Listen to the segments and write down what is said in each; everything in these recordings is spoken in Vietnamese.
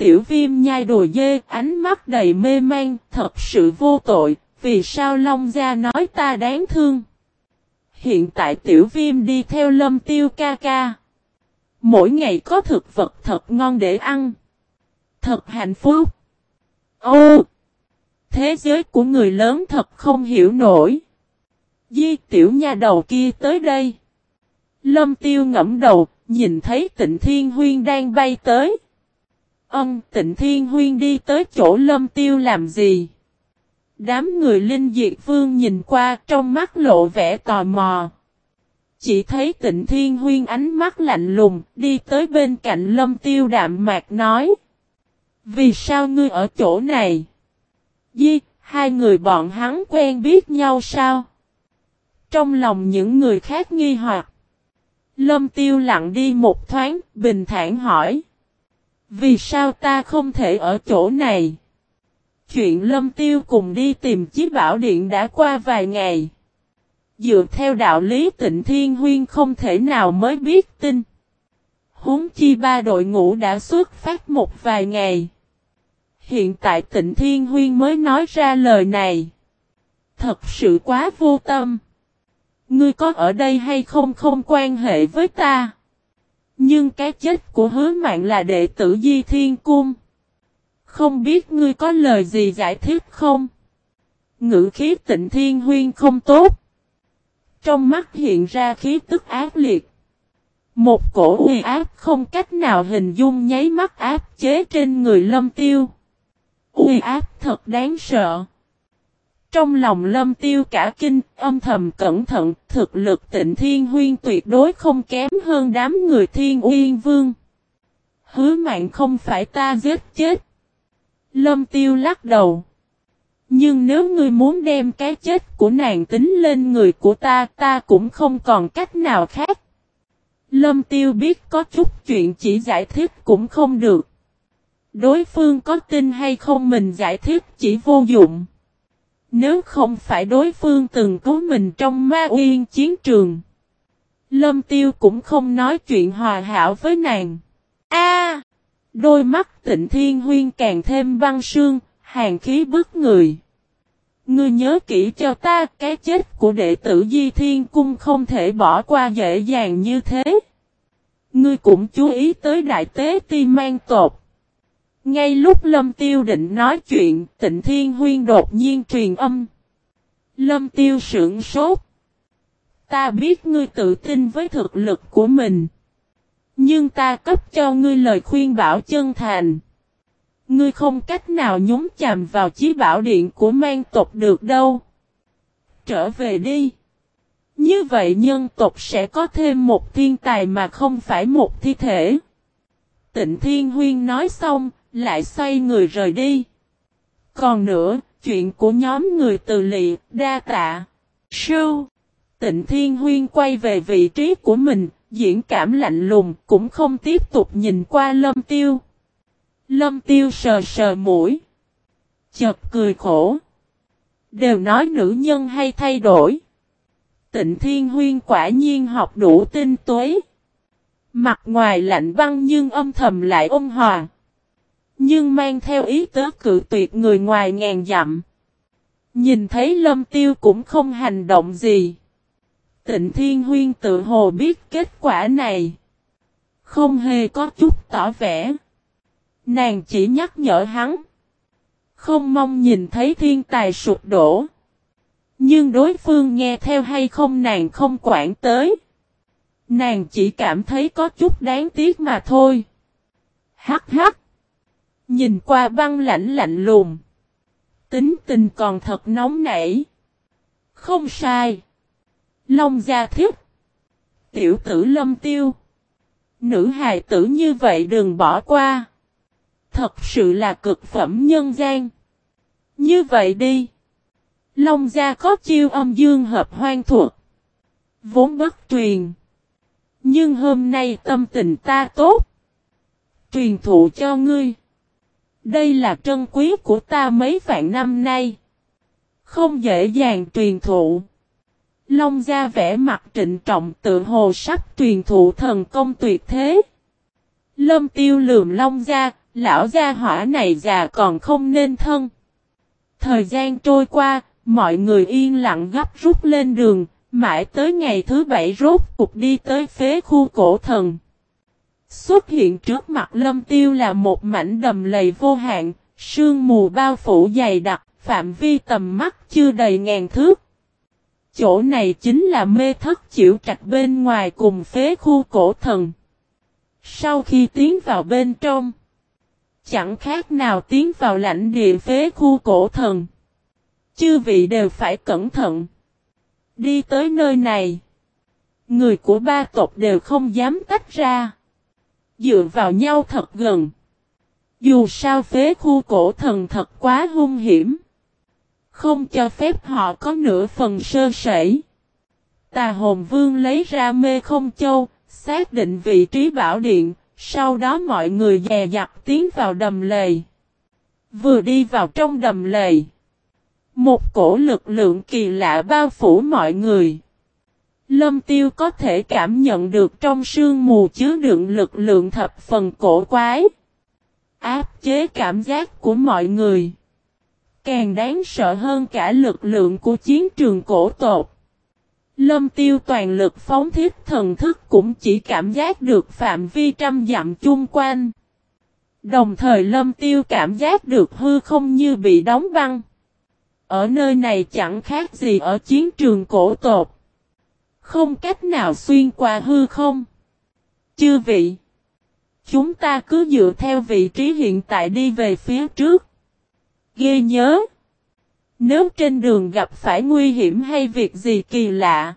tiểu viêm nhai đùi dê, ánh mắt đầy mê man, thật sự vô tội, vì sao Long Gia nói ta đáng thương. Hiện tại tiểu viêm đi theo lâm tiêu ca ca. Mỗi ngày có thực vật thật ngon để ăn. Thật hạnh phúc. Ô! Thế giới của người lớn thật không hiểu nổi. Di tiểu nha đầu kia tới đây. Lâm tiêu ngẫm đầu, nhìn thấy tịnh thiên huyên đang bay tới. Ân tịnh thiên huyên đi tới chỗ lâm tiêu làm gì? Đám người linh diệt vương nhìn qua trong mắt lộ vẻ tò mò. Chỉ thấy tịnh thiên huyên ánh mắt lạnh lùng đi tới bên cạnh lâm tiêu đạm mạc nói. Vì sao ngươi ở chỗ này? Di, hai người bọn hắn quen biết nhau sao? Trong lòng những người khác nghi hoặc. Lâm tiêu lặng đi một thoáng, bình thản hỏi. Vì sao ta không thể ở chỗ này? Chuyện lâm tiêu cùng đi tìm chí bảo điện đã qua vài ngày. Dựa theo đạo lý tịnh thiên huyên không thể nào mới biết tin. Huống chi ba đội ngũ đã xuất phát một vài ngày. Hiện tại tịnh thiên huyên mới nói ra lời này. Thật sự quá vô tâm. Ngươi có ở đây hay không không quan hệ với ta. Nhưng cái chết của hứa mạng là đệ tử Di Thiên Cung. Không biết ngươi có lời gì giải thích không? Ngữ khí tịnh thiên huyên không tốt. Trong mắt hiện ra khí tức ác liệt. Một cổ uy áp không cách nào hình dung nháy mắt áp chế trên người lâm tiêu. Uy áp thật đáng sợ. Trong lòng lâm tiêu cả kinh, âm thầm cẩn thận, thực lực tịnh thiên huyên tuyệt đối không kém hơn đám người thiên uyên vương. Hứa mạng không phải ta giết chết. Lâm tiêu lắc đầu. Nhưng nếu ngươi muốn đem cái chết của nàng tính lên người của ta, ta cũng không còn cách nào khác. Lâm tiêu biết có chút chuyện chỉ giải thích cũng không được. Đối phương có tin hay không mình giải thích chỉ vô dụng. Nếu không phải đối phương từng cứu mình trong ma uyên chiến trường. Lâm tiêu cũng không nói chuyện hòa hảo với nàng. A, Đôi mắt tịnh thiên huyên càng thêm băng sương, hàng khí bức người. Ngươi nhớ kỹ cho ta, cái chết của đệ tử Di Thiên Cung không thể bỏ qua dễ dàng như thế. Ngươi cũng chú ý tới đại tế ti mang tột. Ngay lúc Lâm Tiêu định nói chuyện, tịnh Thiên Huyên đột nhiên truyền âm. Lâm Tiêu Sưởng sốt. Ta biết ngươi tự tin với thực lực của mình. Nhưng ta cấp cho ngươi lời khuyên bảo chân thành. Ngươi không cách nào nhúng chàm vào chí bảo điện của mang tộc được đâu. Trở về đi. Như vậy nhân tộc sẽ có thêm một thiên tài mà không phải một thi thể. Tịnh Thiên Huyên nói xong, lại xoay người rời đi. Còn nữa, chuyện của nhóm người từ lị, đa tạ. Sưu. Tịnh Thiên Huyên quay về vị trí của mình, diễn cảm lạnh lùng, cũng không tiếp tục nhìn qua lâm tiêu. Lâm tiêu sờ sờ mũi. Chợt cười khổ. Đều nói nữ nhân hay thay đổi. Tịnh Thiên Huyên quả nhiên học đủ tinh tuế. Mặt ngoài lạnh băng nhưng âm thầm lại ôn hòa. Nhưng mang theo ý tứ cự tuyệt người ngoài ngàn dặm. Nhìn thấy lâm tiêu cũng không hành động gì. Tịnh Thiên Huyên tự hồ biết kết quả này. Không hề có chút tỏ vẻ. Nàng chỉ nhắc nhở hắn. Không mong nhìn thấy thiên tài sụp đổ. Nhưng đối phương nghe theo hay không nàng không quản tới. Nàng chỉ cảm thấy có chút đáng tiếc mà thôi. Hắc hắc. Nhìn qua băng lạnh lạnh lùng. Tính tình còn thật nóng nảy. Không sai. Long gia thiết. Tiểu tử lâm tiêu. Nữ hài tử như vậy đừng bỏ qua. Thật sự là cực phẩm nhân gian. Như vậy đi. Long gia có chiêu âm dương hợp hoang thuộc Vốn bất truyền. Nhưng hôm nay tâm tình ta tốt. Truyền thụ cho ngươi. Đây là trân quý của ta mấy vạn năm nay. Không dễ dàng truyền thụ. Long gia vẽ mặt trịnh trọng tự hồ sắp truyền thụ thần công tuyệt thế. Lâm tiêu lườm long gia, lão gia hỏa này già còn không nên thân. Thời gian trôi qua, mọi người yên lặng gấp rút lên đường, mãi tới ngày thứ bảy rốt cục đi tới phế khu cổ thần. Xuất hiện trước mặt lâm tiêu là một mảnh đầm lầy vô hạn, sương mù bao phủ dày đặc, phạm vi tầm mắt chưa đầy ngàn thước. Chỗ này chính là mê thất chịu trạch bên ngoài cùng phế khu cổ thần. Sau khi tiến vào bên trong, chẳng khác nào tiến vào lãnh địa phế khu cổ thần. Chư vị đều phải cẩn thận. Đi tới nơi này, người của ba tộc đều không dám tách ra. Dựa vào nhau thật gần. Dù sao phế khu cổ thần thật quá hung hiểm. Không cho phép họ có nửa phần sơ sẩy. Tà hồn vương lấy ra mê không châu, xác định vị trí bảo điện, sau đó mọi người dè dặt tiến vào đầm lầy. Vừa đi vào trong đầm lầy. Một cổ lực lượng kỳ lạ bao phủ mọi người. Lâm tiêu có thể cảm nhận được trong sương mù chứa đựng lực lượng thập phần cổ quái. Áp chế cảm giác của mọi người. Càng đáng sợ hơn cả lực lượng của chiến trường cổ tột. Lâm tiêu toàn lực phóng thiết thần thức cũng chỉ cảm giác được phạm vi trăm dặm chung quanh. Đồng thời lâm tiêu cảm giác được hư không như bị đóng băng. Ở nơi này chẳng khác gì ở chiến trường cổ tột. Không cách nào xuyên qua hư không. Chư vị. Chúng ta cứ dựa theo vị trí hiện tại đi về phía trước. Ghê nhớ. Nếu trên đường gặp phải nguy hiểm hay việc gì kỳ lạ.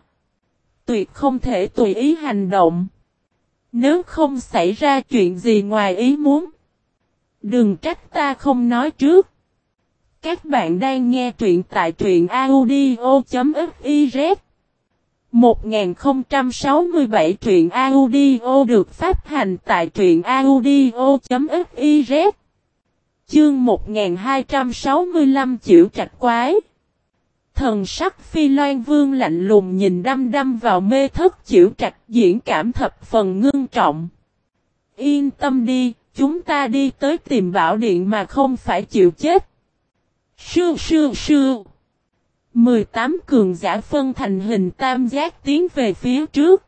Tuyệt không thể tùy ý hành động. Nếu không xảy ra chuyện gì ngoài ý muốn. Đừng trách ta không nói trước. Các bạn đang nghe truyện tại truyện audio.fiz 1067 truyện audio được phát hành tại truyện audio.fiz Chương 1265 chịu trạch quái Thần sắc phi loan vương lạnh lùng nhìn đăm đăm vào mê thất chịu trạch diễn cảm thập phần ngưng trọng. Yên tâm đi, chúng ta đi tới tìm bảo điện mà không phải chịu chết. Sư sư sư. 18 cường giả phân thành hình tam giác tiến về phía trước.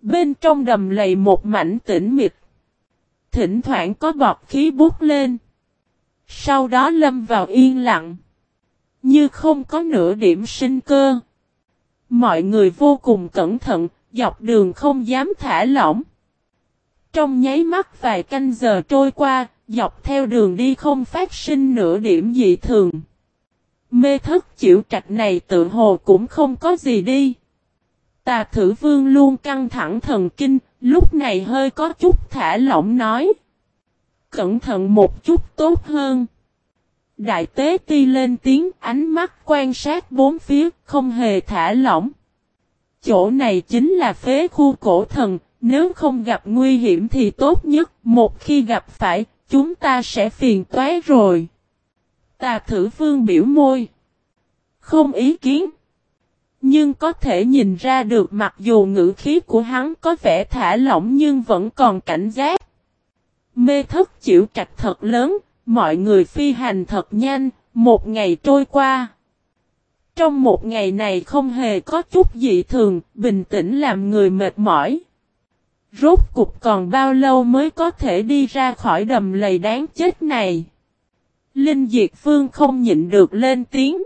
Bên trong đầm lầy một mảnh tĩnh mịch. Thỉnh thoảng có bọt khí bút lên. Sau đó lâm vào yên lặng. Như không có nửa điểm sinh cơ. Mọi người vô cùng cẩn thận, dọc đường không dám thả lỏng. Trong nháy mắt vài canh giờ trôi qua, dọc theo đường đi không phát sinh nửa điểm dị thường. Mê thất chịu trạch này tự hồ cũng không có gì đi. Tà thử vương luôn căng thẳng thần kinh, lúc này hơi có chút thả lỏng nói. Cẩn thận một chút tốt hơn. Đại tế ti lên tiếng ánh mắt quan sát bốn phía, không hề thả lỏng. Chỗ này chính là phế khu cổ thần, nếu không gặp nguy hiểm thì tốt nhất, một khi gặp phải, chúng ta sẽ phiền toái rồi. Tà thử vương biểu môi. Không ý kiến. Nhưng có thể nhìn ra được mặc dù ngữ khí của hắn có vẻ thả lỏng nhưng vẫn còn cảnh giác. Mê thất chịu trạch thật lớn, mọi người phi hành thật nhanh, một ngày trôi qua. Trong một ngày này không hề có chút dị thường, bình tĩnh làm người mệt mỏi. Rốt cục còn bao lâu mới có thể đi ra khỏi đầm lầy đáng chết này? Linh Diệt Phương không nhịn được lên tiếng.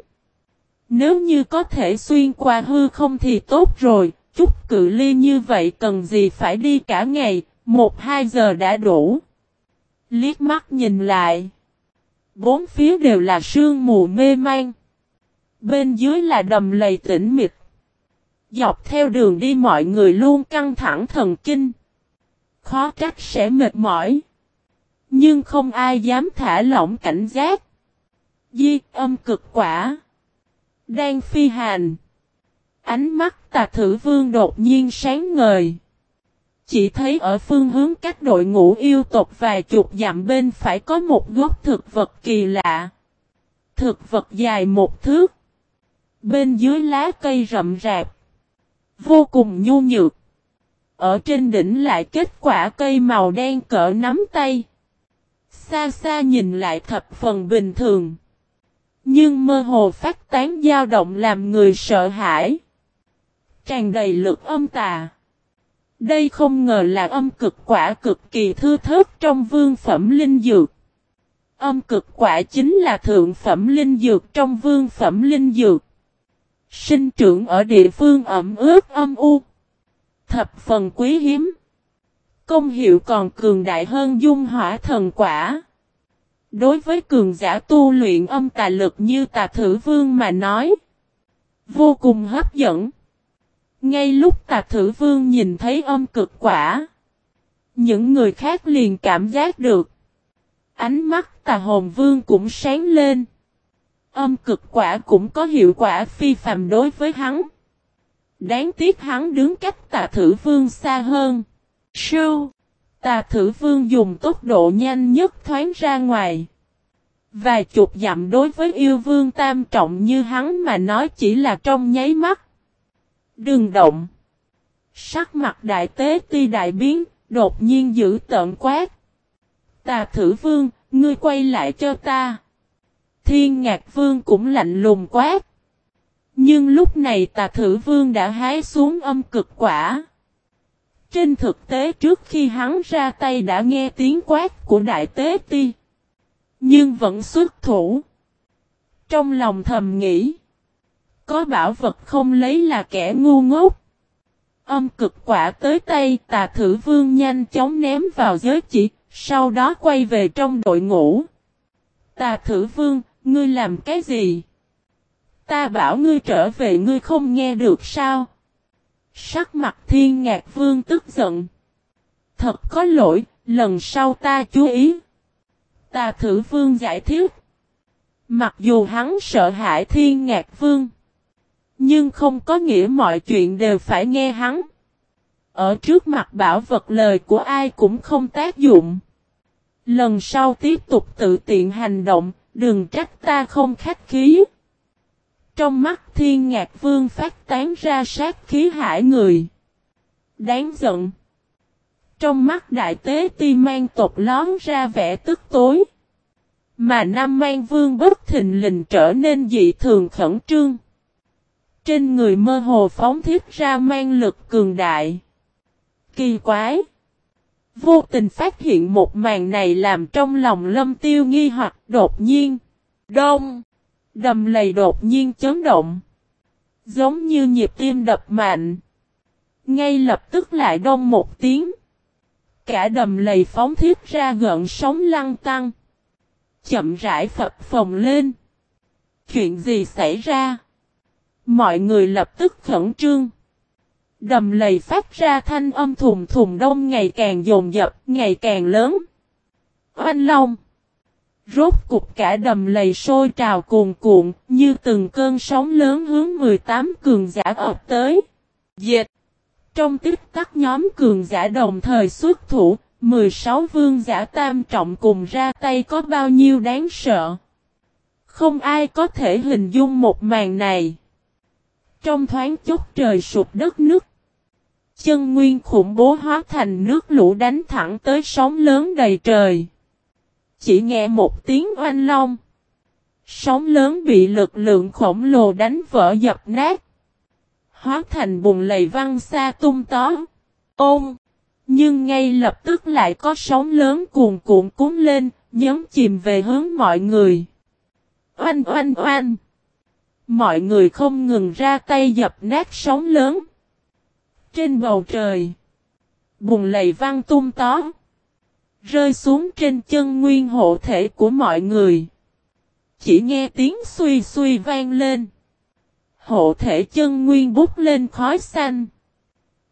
Nếu như có thể xuyên qua hư không thì tốt rồi, chút cự ly như vậy cần gì phải đi cả ngày, một hai giờ đã đủ. Liếc mắt nhìn lại. Bốn phía đều là sương mù mê man. Bên dưới là đầm lầy tĩnh mịch. Dọc theo đường đi mọi người luôn căng thẳng thần kinh. Khó trách sẽ mệt mỏi. Nhưng không ai dám thả lỏng cảnh giác. Di âm cực quả. Đang phi hành. Ánh mắt tà thử vương đột nhiên sáng ngời. Chỉ thấy ở phương hướng các đội ngũ yêu tộc vài chục dặm bên phải có một gốc thực vật kỳ lạ. Thực vật dài một thước. Bên dưới lá cây rậm rạp. Vô cùng nhu nhược. Ở trên đỉnh lại kết quả cây màu đen cỡ nắm tay. Xa xa nhìn lại thập phần bình thường. Nhưng mơ hồ phát tán dao động làm người sợ hãi. Tràn đầy lực âm tà. Đây không ngờ là âm cực quả cực kỳ thư thớt trong vương phẩm linh dược. Âm cực quả chính là thượng phẩm linh dược trong vương phẩm linh dược. Sinh trưởng ở địa phương ẩm ướt âm u. Thập phần quý hiếm. Công hiệu còn cường đại hơn dung hỏa thần quả. Đối với cường giả tu luyện âm tà lực như tà thử vương mà nói. Vô cùng hấp dẫn. Ngay lúc tà thử vương nhìn thấy âm cực quả. Những người khác liền cảm giác được. Ánh mắt tà hồn vương cũng sáng lên. Âm cực quả cũng có hiệu quả phi phàm đối với hắn. Đáng tiếc hắn đứng cách tà thử vương xa hơn. Sưu. Tà thử vương dùng tốc độ nhanh nhất thoáng ra ngoài. Vài chục dặm đối với yêu vương tam trọng như hắn mà nói chỉ là trong nháy mắt. Đừng động. Sắc mặt đại tế ti đại biến, đột nhiên giữ tợn quát. Tà thử vương, ngươi quay lại cho ta. Thiên ngạc vương cũng lạnh lùng quát. Nhưng lúc này tà thử vương đã hái xuống âm cực quả. Trên thực tế trước khi hắn ra tay đã nghe tiếng quát của đại tế ti. Nhưng vẫn xuất thủ. Trong lòng thầm nghĩ. Có bảo vật không lấy là kẻ ngu ngốc. Âm cực quả tới tay tà thử vương nhanh chóng ném vào giới chỉ. Sau đó quay về trong đội ngũ. Tà thử vương, ngươi làm cái gì? Ta bảo ngươi trở về ngươi không nghe được sao? Sắc mặt thiên ngạc vương tức giận. Thật có lỗi, lần sau ta chú ý. Tà thử vương giải thích. Mặc dù hắn sợ hãi thiên ngạc vương. Nhưng không có nghĩa mọi chuyện đều phải nghe hắn. Ở trước mặt bảo vật lời của ai cũng không tác dụng. Lần sau tiếp tục tự tiện hành động, đừng trách ta không khách khí. Trong mắt thiên ngạc vương phát tán ra sát khí hải người. Đáng giận. Trong mắt đại tế ti mang tột lón ra vẻ tức tối. Mà Nam Mang Vương bất thình lình trở nên dị thường khẩn trương. Trên người mơ hồ phóng thiết ra mang lực cường đại. Kỳ quái. Vô tình phát hiện một màn này làm trong lòng lâm tiêu nghi hoặc đột nhiên. Đông. Đầm lầy đột nhiên chấn động. Giống như nhịp tim đập mạnh. Ngay lập tức lại đông một tiếng. Cả đầm lầy phóng thiết ra gợn sóng lăng tăng. Chậm rãi phập phồng lên. Chuyện gì xảy ra? Mọi người lập tức khẩn trương. Đầm lầy phát ra thanh âm thùng thùng đông ngày càng dồn dập, ngày càng lớn. Oanh Long Rốt cục cả đầm lầy sôi trào cuồn cuộn, như từng cơn sóng lớn hướng 18 cường giả ập tới. Dệt! Trong tích tắc nhóm cường giả đồng thời xuất thủ, 16 vương giả tam trọng cùng ra tay có bao nhiêu đáng sợ. Không ai có thể hình dung một màn này. Trong thoáng chốc trời sụp đất nước. Chân nguyên khủng bố hóa thành nước lũ đánh thẳng tới sóng lớn đầy trời. Chỉ nghe một tiếng oanh long. Sóng lớn bị lực lượng khổng lồ đánh vỡ dập nát. Hóa thành bùng lầy văng xa tung tó. Ôm. Nhưng ngay lập tức lại có sóng lớn cuồn cuộn cuốn lên, nhấn chìm về hướng mọi người. Oanh oanh oanh. Mọi người không ngừng ra tay dập nát sóng lớn. Trên bầu trời. Bùng lầy văng tung tó. Rơi xuống trên chân nguyên hộ thể của mọi người. Chỉ nghe tiếng suy suy vang lên. Hộ thể chân nguyên bút lên khói xanh.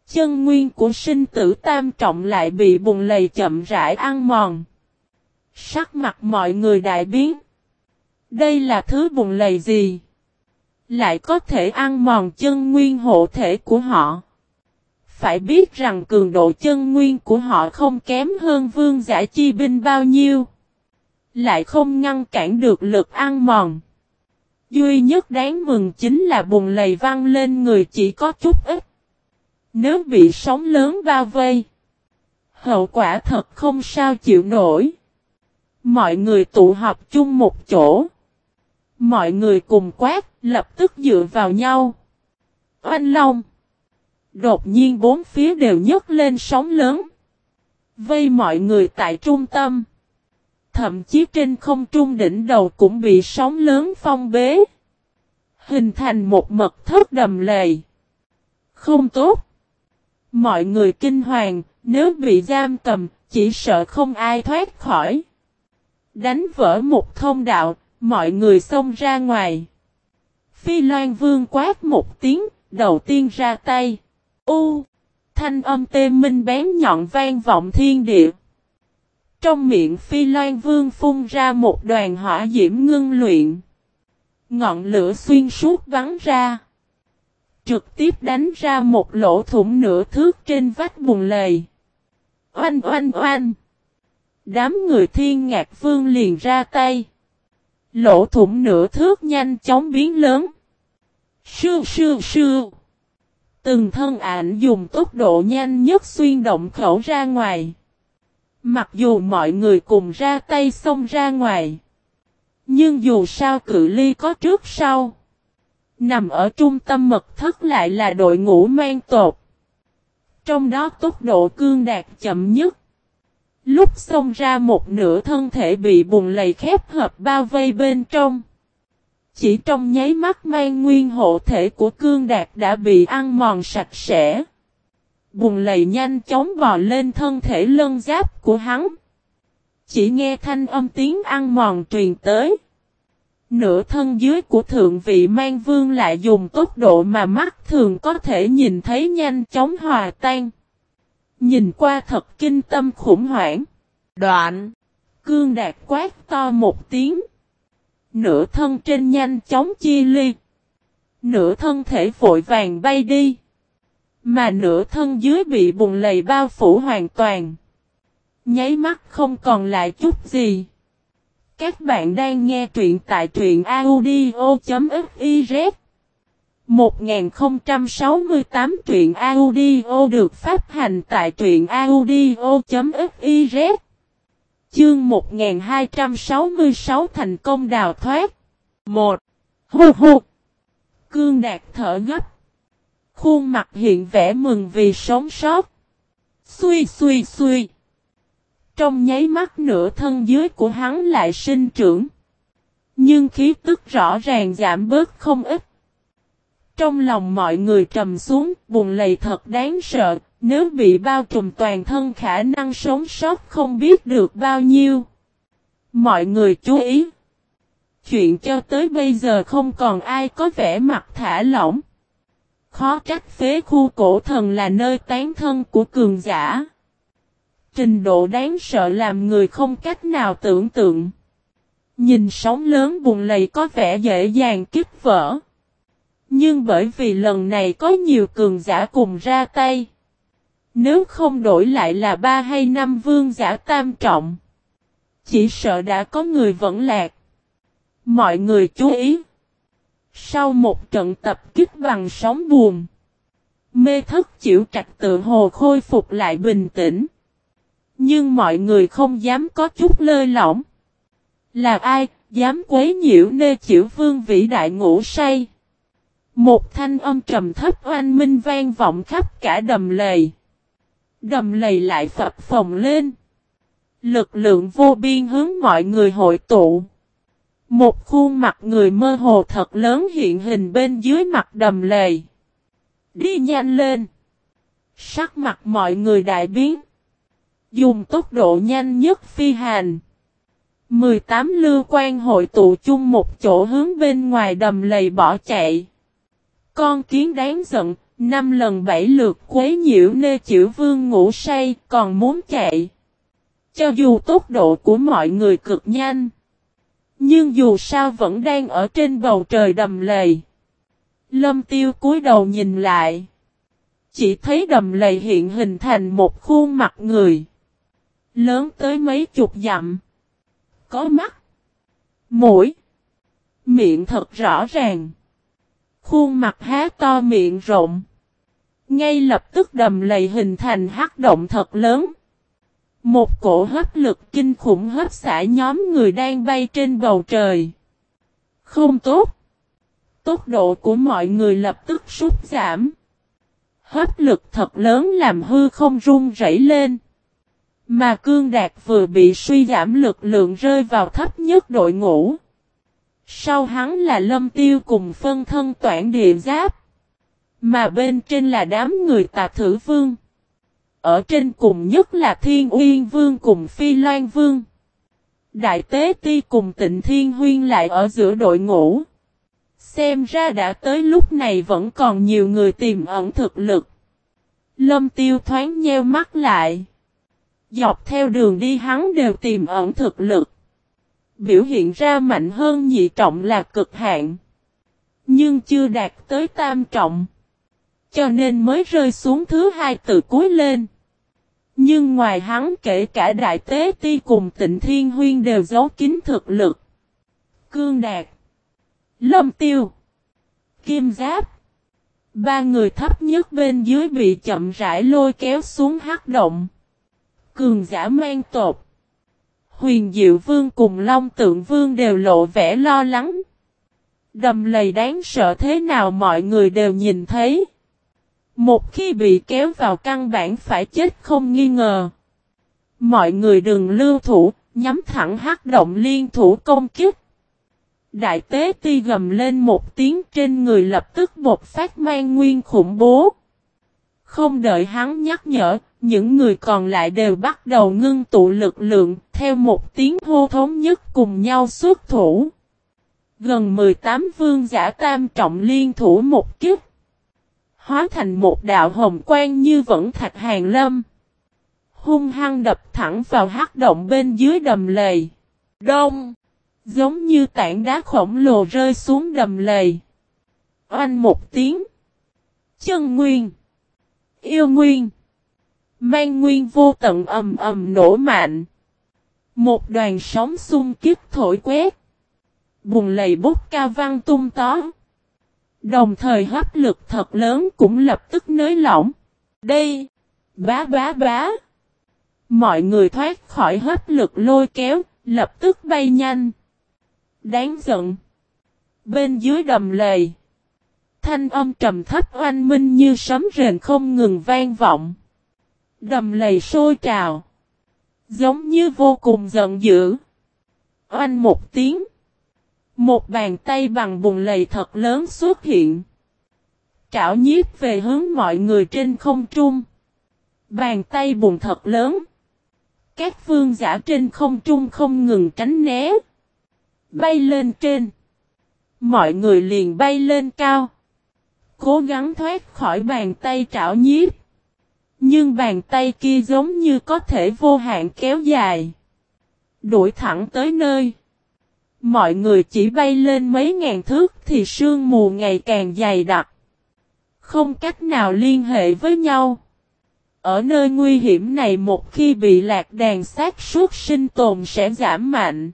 Chân nguyên của sinh tử tam trọng lại bị bùng lầy chậm rãi ăn mòn. Sắc mặt mọi người đại biến. Đây là thứ bùng lầy gì? Lại có thể ăn mòn chân nguyên hộ thể của họ. Phải biết rằng cường độ chân nguyên của họ không kém hơn vương giả chi binh bao nhiêu. Lại không ngăn cản được lực ăn mòn. Duy nhất đáng mừng chính là bùng lầy văng lên người chỉ có chút ít. Nếu bị sóng lớn bao vây. Hậu quả thật không sao chịu nổi. Mọi người tụ họp chung một chỗ. Mọi người cùng quát, lập tức dựa vào nhau. Oanh Long. Đột nhiên bốn phía đều nhấc lên sóng lớn. Vây mọi người tại trung tâm. Thậm chí trên không trung đỉnh đầu cũng bị sóng lớn phong bế. Hình thành một mật thất đầm lầy. Không tốt. Mọi người kinh hoàng, nếu bị giam cầm, chỉ sợ không ai thoát khỏi. Đánh vỡ một thông đạo, mọi người xông ra ngoài. Phi Loan Vương quát một tiếng, đầu tiên ra tay. U! Thanh âm tê minh bén nhọn vang vọng thiên địa. Trong miệng Phi Loan Vương phun ra một đoàn hỏa diễm ngưng luyện. Ngọn lửa xuyên suốt bắn ra. Trực tiếp đánh ra một lỗ thủng nửa thước trên vách bùn lầy. Oanh oanh oanh! Đám người thiên ngạc vương liền ra tay. Lỗ thủng nửa thước nhanh chóng biến lớn. Sư sư sư! Từng thân ảnh dùng tốc độ nhanh nhất xuyên động khẩu ra ngoài. Mặc dù mọi người cùng ra tay xông ra ngoài. Nhưng dù sao cự ly có trước sau. Nằm ở trung tâm mật thất lại là đội ngũ mang tột. Trong đó tốc độ cương đạt chậm nhất. Lúc xông ra một nửa thân thể bị bùng lầy khép hợp bao vây bên trong. Chỉ trong nháy mắt mang nguyên hộ thể của cương đạt đã bị ăn mòn sạch sẽ. Bùn lầy nhanh chóng bò lên thân thể lân giáp của hắn. Chỉ nghe thanh âm tiếng ăn mòn truyền tới. Nửa thân dưới của thượng vị mang vương lại dùng tốc độ mà mắt thường có thể nhìn thấy nhanh chóng hòa tan. Nhìn qua thật kinh tâm khủng hoảng. Đoạn. Cương đạt quát to một tiếng. Nửa thân trên nhanh chóng chia ly. Nửa thân thể vội vàng bay đi. Mà nửa thân dưới bị bùn lầy bao phủ hoàn toàn. Nháy mắt không còn lại chút gì. Các bạn đang nghe truyện tại truyện audio.fif 1068 truyện audio được phát hành tại truyện audio.fiz Chương 1266 thành công đào thoát 1. Hù hù Cương đạt thở gấp Khuôn mặt hiện vẻ mừng vì sống sót Xuy xuy xuy trong nháy mắt nửa thân dưới của hắn lại sinh trưởng. Nhưng khí tức rõ ràng giảm bớt không ít. Trong lòng mọi người trầm xuống, buồn lầy thật đáng sợ, nếu bị bao trùm toàn thân khả năng sống sót không biết được bao nhiêu. Mọi người chú ý. Chuyện cho tới bây giờ không còn ai có vẻ mặt thả lỏng. Khó trách phế khu cổ thần là nơi tán thân của cường giả. Trình độ đáng sợ làm người không cách nào tưởng tượng. Nhìn sóng lớn bùng lầy có vẻ dễ dàng kích vỡ. Nhưng bởi vì lần này có nhiều cường giả cùng ra tay. Nếu không đổi lại là ba hay năm vương giả tam trọng. Chỉ sợ đã có người vẫn lạc. Mọi người chú ý. Sau một trận tập kích bằng sóng buồn. Mê thất chịu trạch tự hồ khôi phục lại bình tĩnh. Nhưng mọi người không dám có chút lơi lỏng. Là ai, dám quấy nhiễu nê chịu vương vĩ đại ngủ say. Một thanh âm trầm thấp oanh minh vang vọng khắp cả đầm lầy. Đầm lầy lại phập phồng lên. Lực lượng vô biên hướng mọi người hội tụ. Một khuôn mặt người mơ hồ thật lớn hiện hình bên dưới mặt đầm lầy. Đi nhanh lên. Sắc mặt mọi người đại biến. Dùng tốc độ nhanh nhất phi hành. 18 lưu quan hội tụ chung một chỗ hướng bên ngoài đầm lầy bỏ chạy. Con kiến đáng giận, năm lần bảy lượt quấy nhiễu nê chịu vương ngủ say, còn muốn chạy. Cho dù tốc độ của mọi người cực nhanh. Nhưng dù sao vẫn đang ở trên bầu trời đầm lầy. Lâm tiêu cúi đầu nhìn lại. Chỉ thấy đầm lầy hiện hình thành một khuôn mặt người. Lớn tới mấy chục dặm. Có mắt. Mũi. Miệng thật rõ ràng. Khuôn mặt há to miệng rộng. Ngay lập tức đầm lầy hình thành hắc động thật lớn. Một cổ hấp lực kinh khủng hấp xả nhóm người đang bay trên bầu trời. Không tốt. Tốc độ của mọi người lập tức sút giảm. Hấp lực thật lớn làm hư không rung rẩy lên. Mà Cương Đạt vừa bị suy giảm lực lượng rơi vào thấp nhất đội ngũ. Sau hắn là lâm tiêu cùng phân thân toản địa giáp. Mà bên trên là đám người tà thử vương. Ở trên cùng nhất là Thiên Uyên Vương cùng Phi Loan Vương. Đại Tế Ti cùng Tịnh Thiên Huyên lại ở giữa đội ngũ. Xem ra đã tới lúc này vẫn còn nhiều người tìm ẩn thực lực. Lâm Tiêu thoáng nheo mắt lại. Dọc theo đường đi hắn đều tìm ẩn thực lực. Biểu hiện ra mạnh hơn nhị trọng là cực hạn. Nhưng chưa đạt tới tam trọng. Cho nên mới rơi xuống thứ hai từ cuối lên. Nhưng ngoài hắn kể cả Đại Tế Ti cùng Tịnh Thiên Huyên đều giấu kín thực lực. Cương Đạt, Lâm Tiêu, Kim Giáp Ba người thấp nhất bên dưới bị chậm rãi lôi kéo xuống hắc động. Cường giả mang tột. Huyền Diệu Vương cùng Long Tượng Vương đều lộ vẻ lo lắng. Đầm lầy đáng sợ thế nào mọi người đều nhìn thấy. Một khi bị kéo vào căn bản phải chết không nghi ngờ. Mọi người đừng lưu thủ, nhắm thẳng hắc động liên thủ công kích. Đại tế ti gầm lên một tiếng trên người lập tức một phát mang nguyên khủng bố. Không đợi hắn nhắc nhở, những người còn lại đều bắt đầu ngưng tụ lực lượng, theo một tiếng hô thống nhất cùng nhau xuất thủ. Gần 18 vương giả tam trọng liên thủ một kiếp. Hóa thành một đạo hồng quang như vẫn thạch hàng lâm. Hung hăng đập thẳng vào hắc động bên dưới đầm lầy. Đông! Giống như tảng đá khổng lồ rơi xuống đầm lầy. Oanh một tiếng. Chân nguyên. Yêu nguyên. Mang nguyên vô tận ầm ầm nổ mạnh. Một đoàn sóng xung kích thổi quét. Bùng lầy bút ca văng tung tó. Đồng thời hấp lực thật lớn cũng lập tức nới lỏng. Đây. Bá bá bá. Mọi người thoát khỏi hấp lực lôi kéo, lập tức bay nhanh. Đáng giận. Bên dưới đầm lầy. Thanh âm trầm thấp oanh minh như sấm rền không ngừng vang vọng. Đầm lầy sôi trào. Giống như vô cùng giận dữ. Oanh một tiếng. Một bàn tay bằng bùn lầy thật lớn xuất hiện. Trảo nhiếp về hướng mọi người trên không trung. Bàn tay bùn thật lớn. Các phương giả trên không trung không ngừng tránh né. Bay lên trên. Mọi người liền bay lên cao. Cố gắng thoát khỏi bàn tay trảo nhiếp. Nhưng bàn tay kia giống như có thể vô hạn kéo dài. Đuổi thẳng tới nơi. Mọi người chỉ bay lên mấy ngàn thước thì sương mù ngày càng dày đặc. Không cách nào liên hệ với nhau. Ở nơi nguy hiểm này một khi bị lạc đàn sát suốt sinh tồn sẽ giảm mạnh.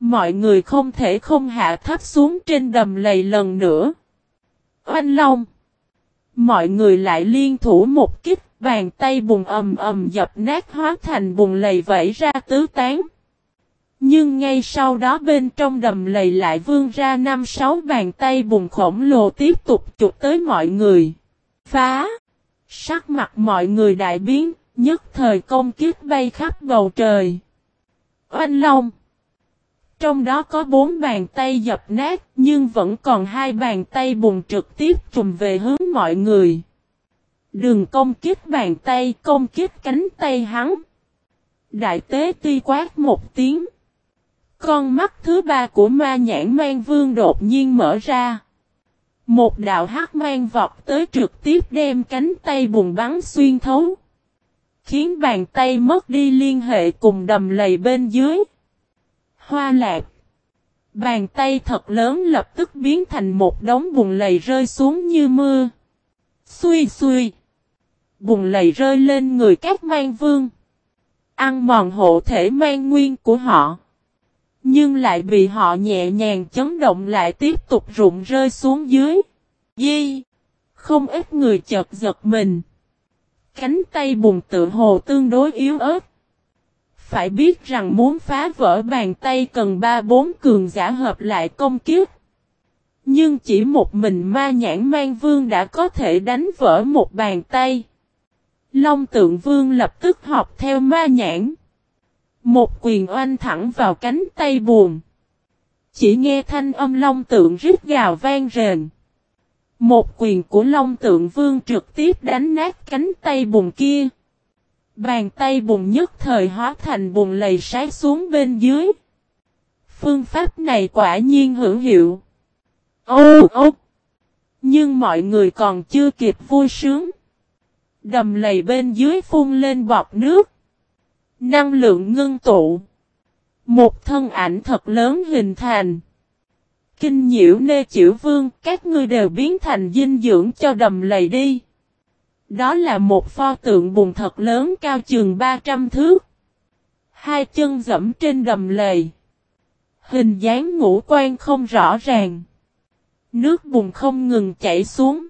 Mọi người không thể không hạ thấp xuống trên đầm lầy lần nữa. Oanh Long. Mọi người lại liên thủ một kích, bàn tay bùng ầm ầm dập nát hóa thành bùng lầy vẫy ra tứ tán. Nhưng ngay sau đó bên trong đầm lầy lại vươn ra năm sáu bàn tay bùng khổng lồ tiếp tục chụp tới mọi người. Phá! Sắc mặt mọi người đại biến, nhất thời công kiếp bay khắp bầu trời. Oanh Long! Trong đó có bốn bàn tay dập nát, nhưng vẫn còn hai bàn tay bùng trực tiếp trùm về hướng mọi người. Đừng công kích bàn tay, công kích cánh tay hắn. Đại tế ti quát một tiếng. Con mắt thứ ba của ma nhãn mang vương đột nhiên mở ra. Một đạo hắc mang vọt tới trực tiếp đem cánh tay bùng bắn xuyên thấu. Khiến bàn tay mất đi liên hệ cùng đầm lầy bên dưới. Hoa lạc. Bàn tay thật lớn lập tức biến thành một đống bùn lầy rơi xuống như mưa. Xui xui bùng lầy rơi lên người các mang vương. Ăn mòn hộ thể mang nguyên của họ. Nhưng lại bị họ nhẹ nhàng chấn động lại tiếp tục rụng rơi xuống dưới. Di. Không ít người chợt giật mình. Cánh tay bùng tự hồ tương đối yếu ớt. Phải biết rằng muốn phá vỡ bàn tay cần ba bốn cường giả hợp lại công kiếp. Nhưng chỉ một mình ma nhãn mang vương đã có thể đánh vỡ một bàn tay. Long tượng vương lập tức học theo ma nhãn. Một quyền oanh thẳng vào cánh tay buồn. Chỉ nghe thanh âm long tượng rít gào vang rền. Một quyền của long tượng vương trực tiếp đánh nát cánh tay bùn kia. Bàn tay bùn nhất thời hóa thành bùn lầy sát xuống bên dưới. Phương pháp này quả nhiên hữu hiệu. Ô ô! Nhưng mọi người còn chưa kịp vui sướng. Đầm lầy bên dưới phun lên bọt nước. Năng lượng ngưng tụ. Một thân ảnh thật lớn hình thành. Kinh nhiễu nê chịu vương, các ngươi đều biến thành dinh dưỡng cho đầm lầy đi. Đó là một pho tượng bùn thật lớn cao chừng 300 thước. Hai chân dẫm trên đầm lầy. Hình dáng ngũ quan không rõ ràng. Nước bùn không ngừng chảy xuống.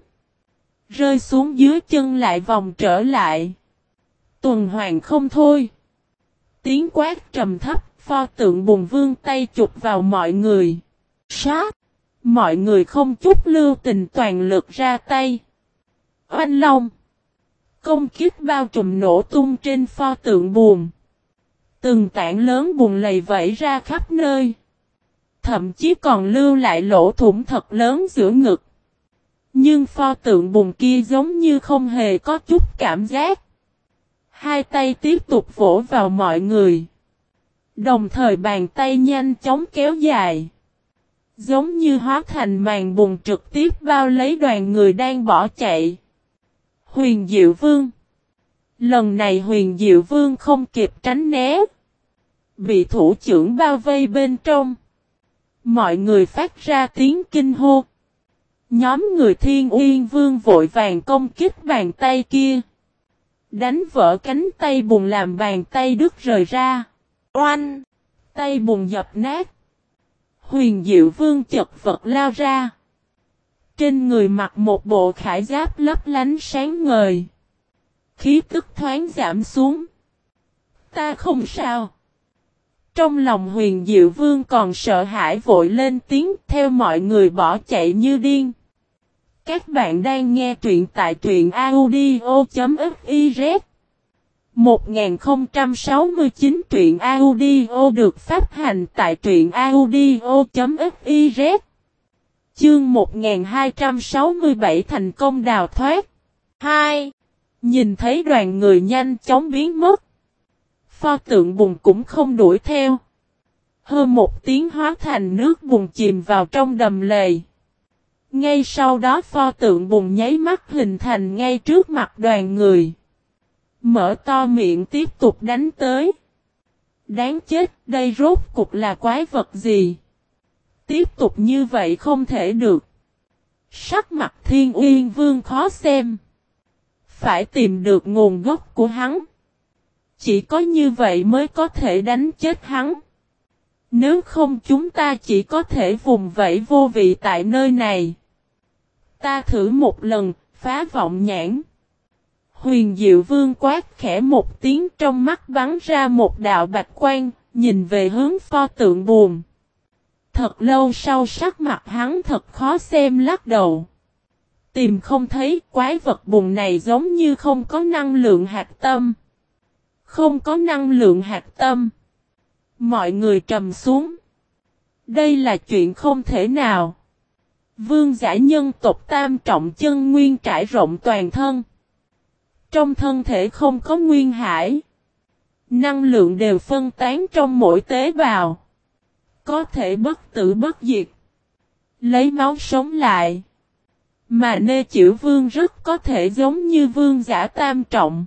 Rơi xuống dưới chân lại vòng trở lại. Tuần hoàn không thôi. Tiếng quát trầm thấp, pho tượng bùn vương tay chụp vào mọi người. Sát! Mọi người không chút lưu tình toàn lực ra tay. Oanh Long! Công kiếp bao trùm nổ tung trên pho tượng buồn. Từng tảng lớn buồn lầy vẫy ra khắp nơi. Thậm chí còn lưu lại lỗ thủng thật lớn giữa ngực. Nhưng pho tượng bùn kia giống như không hề có chút cảm giác. Hai tay tiếp tục vỗ vào mọi người. Đồng thời bàn tay nhanh chóng kéo dài. Giống như hóa thành màn bùn trực tiếp bao lấy đoàn người đang bỏ chạy. Huyền Diệu Vương Lần này Huyền Diệu Vương không kịp tránh né. Bị thủ trưởng bao vây bên trong. Mọi người phát ra tiếng kinh hô. Nhóm người Thiên Uyên Vương vội vàng công kích bàn tay kia. Đánh vỡ cánh tay bùn làm bàn tay đứt rời ra. Oanh! Tay bùn dập nát. Huyền Diệu Vương chật vật lao ra. Trên người mặc một bộ khải giáp lấp lánh sáng ngời. Khí tức thoáng giảm xuống. Ta không sao. Trong lòng huyền diệu vương còn sợ hãi vội lên tiếng, theo mọi người bỏ chạy như điên. Các bạn đang nghe truyện tại truyện audio.fiz 1069 truyện audio được phát hành tại truyện audio.fiz Chương 1267 thành công đào thoát. 2. Nhìn thấy đoàn người nhanh chóng biến mất. Pho tượng bùng cũng không đuổi theo. Hơn một tiếng hóa thành nước bùng chìm vào trong đầm lầy. Ngay sau đó pho tượng bùng nháy mắt hình thành ngay trước mặt đoàn người Mở to miệng tiếp tục đánh tới. Đáng chết, đây rốt cục là quái vật gì? Tiếp tục như vậy không thể được. Sắc mặt thiên uyên vương khó xem. Phải tìm được nguồn gốc của hắn. Chỉ có như vậy mới có thể đánh chết hắn. Nếu không chúng ta chỉ có thể vùng vẫy vô vị tại nơi này. Ta thử một lần, phá vọng nhãn. Huyền Diệu Vương quát khẽ một tiếng trong mắt bắn ra một đạo bạch quan, nhìn về hướng pho tượng buồn. Thật lâu sau sắc mặt hắn thật khó xem lắc đầu. Tìm không thấy quái vật bùn này giống như không có năng lượng hạt tâm. Không có năng lượng hạt tâm. Mọi người trầm xuống. Đây là chuyện không thể nào. Vương giả nhân tộc tam trọng chân nguyên trải rộng toàn thân. Trong thân thể không có nguyên hải. Năng lượng đều phân tán trong mỗi tế bào. Có thể bất tử bất diệt. Lấy máu sống lại. Mà nê chữ vương rất có thể giống như vương giả tam trọng.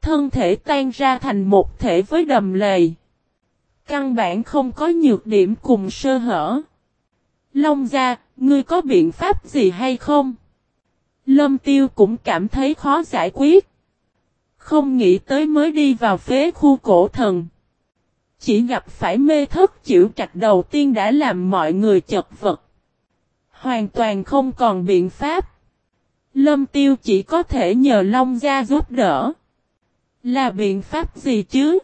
Thân thể tan ra thành một thể với đầm lầy. Căn bản không có nhược điểm cùng sơ hở. Long gia, ngươi có biện pháp gì hay không? Lâm tiêu cũng cảm thấy khó giải quyết. Không nghĩ tới mới đi vào phế khu cổ thần. Chỉ gặp phải mê thất chịu trạch đầu tiên đã làm mọi người chật vật. Hoàn toàn không còn biện pháp. Lâm tiêu chỉ có thể nhờ Long Gia giúp đỡ. Là biện pháp gì chứ?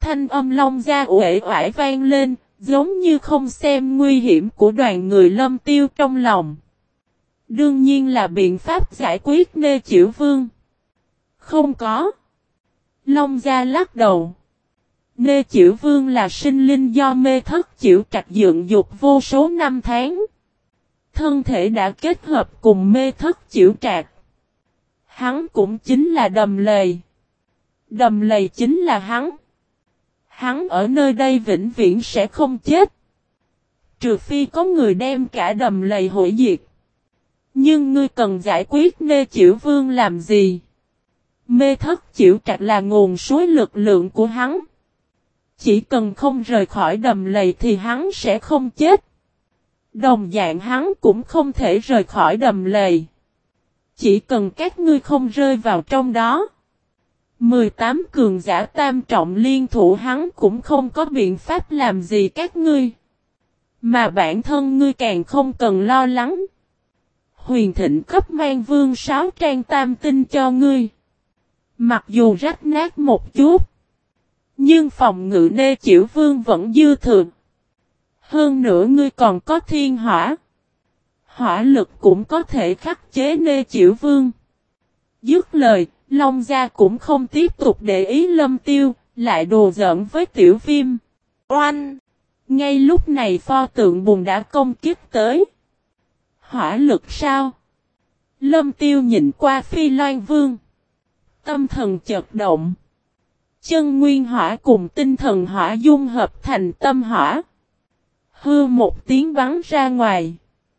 Thanh âm long gia uể oải vang lên, giống như không xem nguy hiểm của đoàn người lâm tiêu trong lòng. Đương nhiên là biện pháp giải quyết nê chịu vương. Không có. Long gia lắc đầu. Nê chịu vương là sinh linh do mê thất chịu trạch dựng dục vô số năm tháng. Thân thể đã kết hợp cùng mê thất chịu trạc. Hắn cũng chính là đầm lầy. Đầm lầy chính là hắn. Hắn ở nơi đây vĩnh viễn sẽ không chết. Trừ phi có người đem cả đầm lầy hủy diệt. Nhưng ngươi cần giải quyết nê chịu vương làm gì? Mê thất chịu trạch là nguồn suối lực lượng của hắn. Chỉ cần không rời khỏi đầm lầy thì hắn sẽ không chết. Đồng dạng hắn cũng không thể rời khỏi đầm lầy. Chỉ cần các ngươi không rơi vào trong đó. 18 cường giả tam trọng liên thủ hắn cũng không có biện pháp làm gì các ngươi. Mà bản thân ngươi càng không cần lo lắng. Huyền thịnh cấp mang vương sáu trang tam tinh cho ngươi. Mặc dù rách nát một chút. Nhưng phòng ngự nê chịu vương vẫn dư thừa. Hơn nữa ngươi còn có thiên hỏa. Hỏa lực cũng có thể khắc chế nê chịu vương. Dứt lời, Long Gia cũng không tiếp tục để ý lâm tiêu, lại đồ giỡn với tiểu viêm. Oanh! Ngay lúc này pho tượng bùn đã công kích tới. Hỏa lực sao? Lâm tiêu nhìn qua phi loan vương. Tâm thần chợt động. Chân nguyên hỏa cùng tinh thần hỏa dung hợp thành tâm hỏa. Hư một tiếng bắn ra ngoài.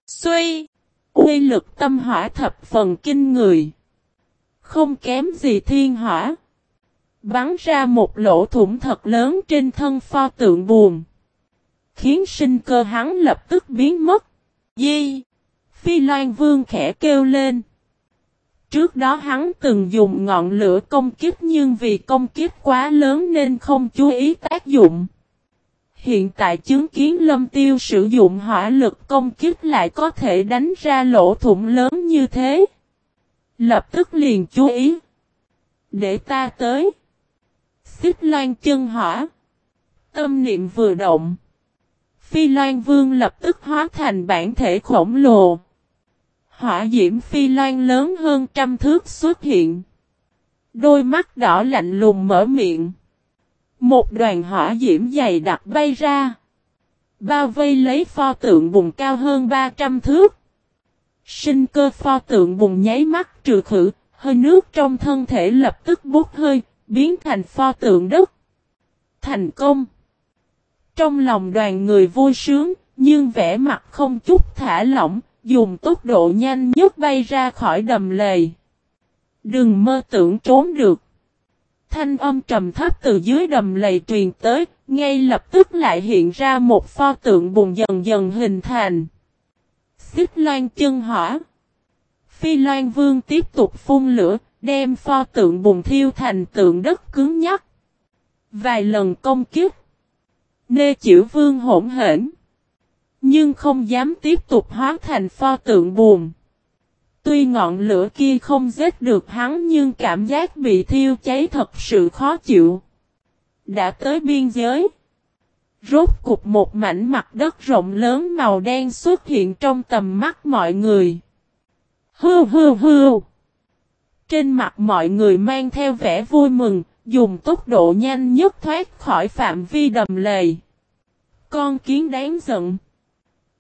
Xuy! Quy lực tâm hỏa thập phần kinh người. Không kém gì thiên hỏa. Bắn ra một lỗ thủng thật lớn trên thân pho tượng buồn. Khiến sinh cơ hắn lập tức biến mất. Di! Phi Loan Vương khẽ kêu lên. Trước đó hắn từng dùng ngọn lửa công kiếp nhưng vì công kiếp quá lớn nên không chú ý tác dụng. Hiện tại chứng kiến lâm tiêu sử dụng hỏa lực công kiếp lại có thể đánh ra lỗ thủng lớn như thế. Lập tức liền chú ý. Để ta tới. Xích loan chân hỏa. Tâm niệm vừa động. Phi loan vương lập tức hóa thành bản thể khổng lồ. Hỏa diễm phi loan lớn hơn trăm thước xuất hiện. Đôi mắt đỏ lạnh lùng mở miệng. Một đoàn hỏa diễm dày đặc bay ra. Bao vây lấy pho tượng bùng cao hơn 300 thước. Sinh cơ pho tượng bùng nháy mắt trừ khử, hơi nước trong thân thể lập tức bút hơi, biến thành pho tượng đất. Thành công! Trong lòng đoàn người vui sướng, nhưng vẻ mặt không chút thả lỏng, dùng tốc độ nhanh nhất bay ra khỏi đầm lầy. Đừng mơ tưởng trốn được. Thanh âm trầm thấp từ dưới đầm lầy truyền tới, ngay lập tức lại hiện ra một pho tượng bùng dần dần hình thành. Xích loan chân hỏa. Phi loan vương tiếp tục phun lửa, đem pho tượng bùng thiêu thành tượng đất cứng nhắc. Vài lần công kiếp. Nê chữ vương hỗn hển. Nhưng không dám tiếp tục hóa thành pho tượng buồn. Tuy ngọn lửa kia không giết được hắn nhưng cảm giác bị thiêu cháy thật sự khó chịu. Đã tới biên giới. Rốt cục một mảnh mặt đất rộng lớn màu đen xuất hiện trong tầm mắt mọi người. Hư hư hư. Trên mặt mọi người mang theo vẻ vui mừng, dùng tốc độ nhanh nhất thoát khỏi phạm vi đầm lầy. Con kiến đáng giận.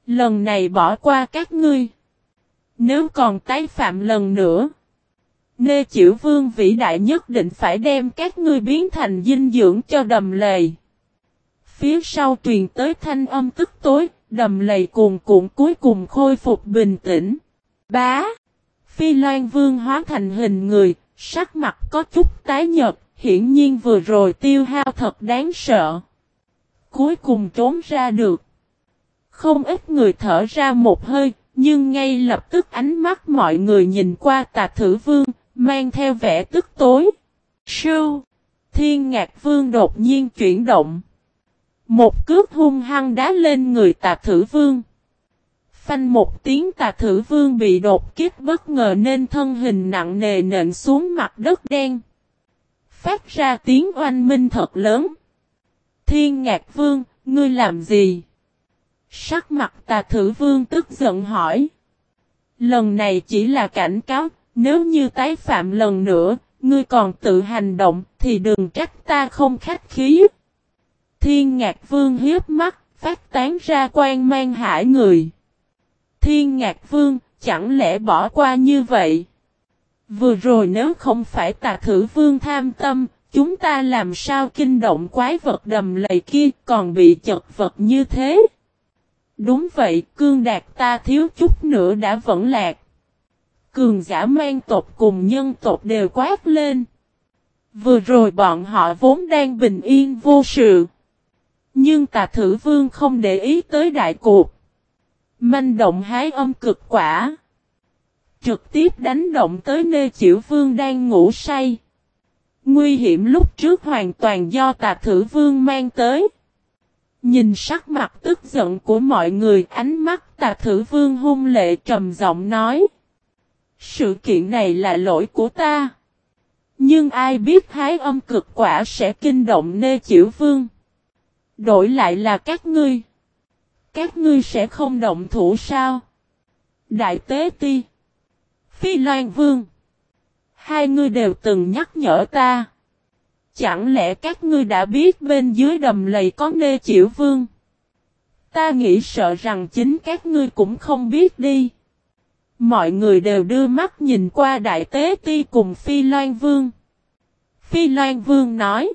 Lần này bỏ qua các ngươi. Nếu còn tái phạm lần nữa. Nê chịu vương vĩ đại nhất định phải đem các ngươi biến thành dinh dưỡng cho đầm lầy. Phía sau truyền tới thanh âm tức tối, đầm lầy cuồn cuộn cuối cùng khôi phục bình tĩnh. Bá! Phi Loan Vương hóa thành hình người, sắc mặt có chút tái nhợt, hiển nhiên vừa rồi tiêu hao thật đáng sợ. Cuối cùng trốn ra được. Không ít người thở ra một hơi, nhưng ngay lập tức ánh mắt mọi người nhìn qua tà thử vương, mang theo vẻ tức tối. Sưu! Thiên ngạc vương đột nhiên chuyển động. Một cước hung hăng đá lên người tà thử vương. Phanh một tiếng tà thử vương bị đột kiếp bất ngờ nên thân hình nặng nề nện xuống mặt đất đen. Phát ra tiếng oanh minh thật lớn. Thiên Ngạc Vương, ngươi làm gì? Sắc mặt tà thử vương tức giận hỏi. Lần này chỉ là cảnh cáo, nếu như tái phạm lần nữa, ngươi còn tự hành động, thì đừng trách ta không khách khí. Thiên Ngạc Vương hiếp mắt, phát tán ra quan mang hải người. Thiên Ngạc Vương, chẳng lẽ bỏ qua như vậy? Vừa rồi nếu không phải tà thử vương tham tâm, chúng ta làm sao kinh động quái vật đầm lầy kia còn bị chật vật như thế? Đúng vậy, cương đạt ta thiếu chút nữa đã vẫn lạc. Cường giả mang tộc cùng nhân tộc đều quát lên. Vừa rồi bọn họ vốn đang bình yên vô sự. Nhưng tà thử vương không để ý tới đại cuộc. Manh động hái âm cực quả. Trực tiếp đánh động tới nơi chịu vương đang ngủ say. Nguy hiểm lúc trước hoàn toàn do tà thử vương mang tới. Nhìn sắc mặt tức giận của mọi người, ánh mắt tà thử vương hung lệ trầm giọng nói. Sự kiện này là lỗi của ta. Nhưng ai biết hái âm cực quả sẽ kinh động nê chịu vương. Đổi lại là các ngươi. Các ngươi sẽ không động thủ sao? Đại tế ti. Phi Loan Vương. Hai ngươi đều từng nhắc nhở ta. Chẳng lẽ các ngươi đã biết bên dưới đầm lầy có nê chịu vương? Ta nghĩ sợ rằng chính các ngươi cũng không biết đi. Mọi người đều đưa mắt nhìn qua Đại Tế Ti cùng Phi Loan Vương. Phi Loan Vương nói.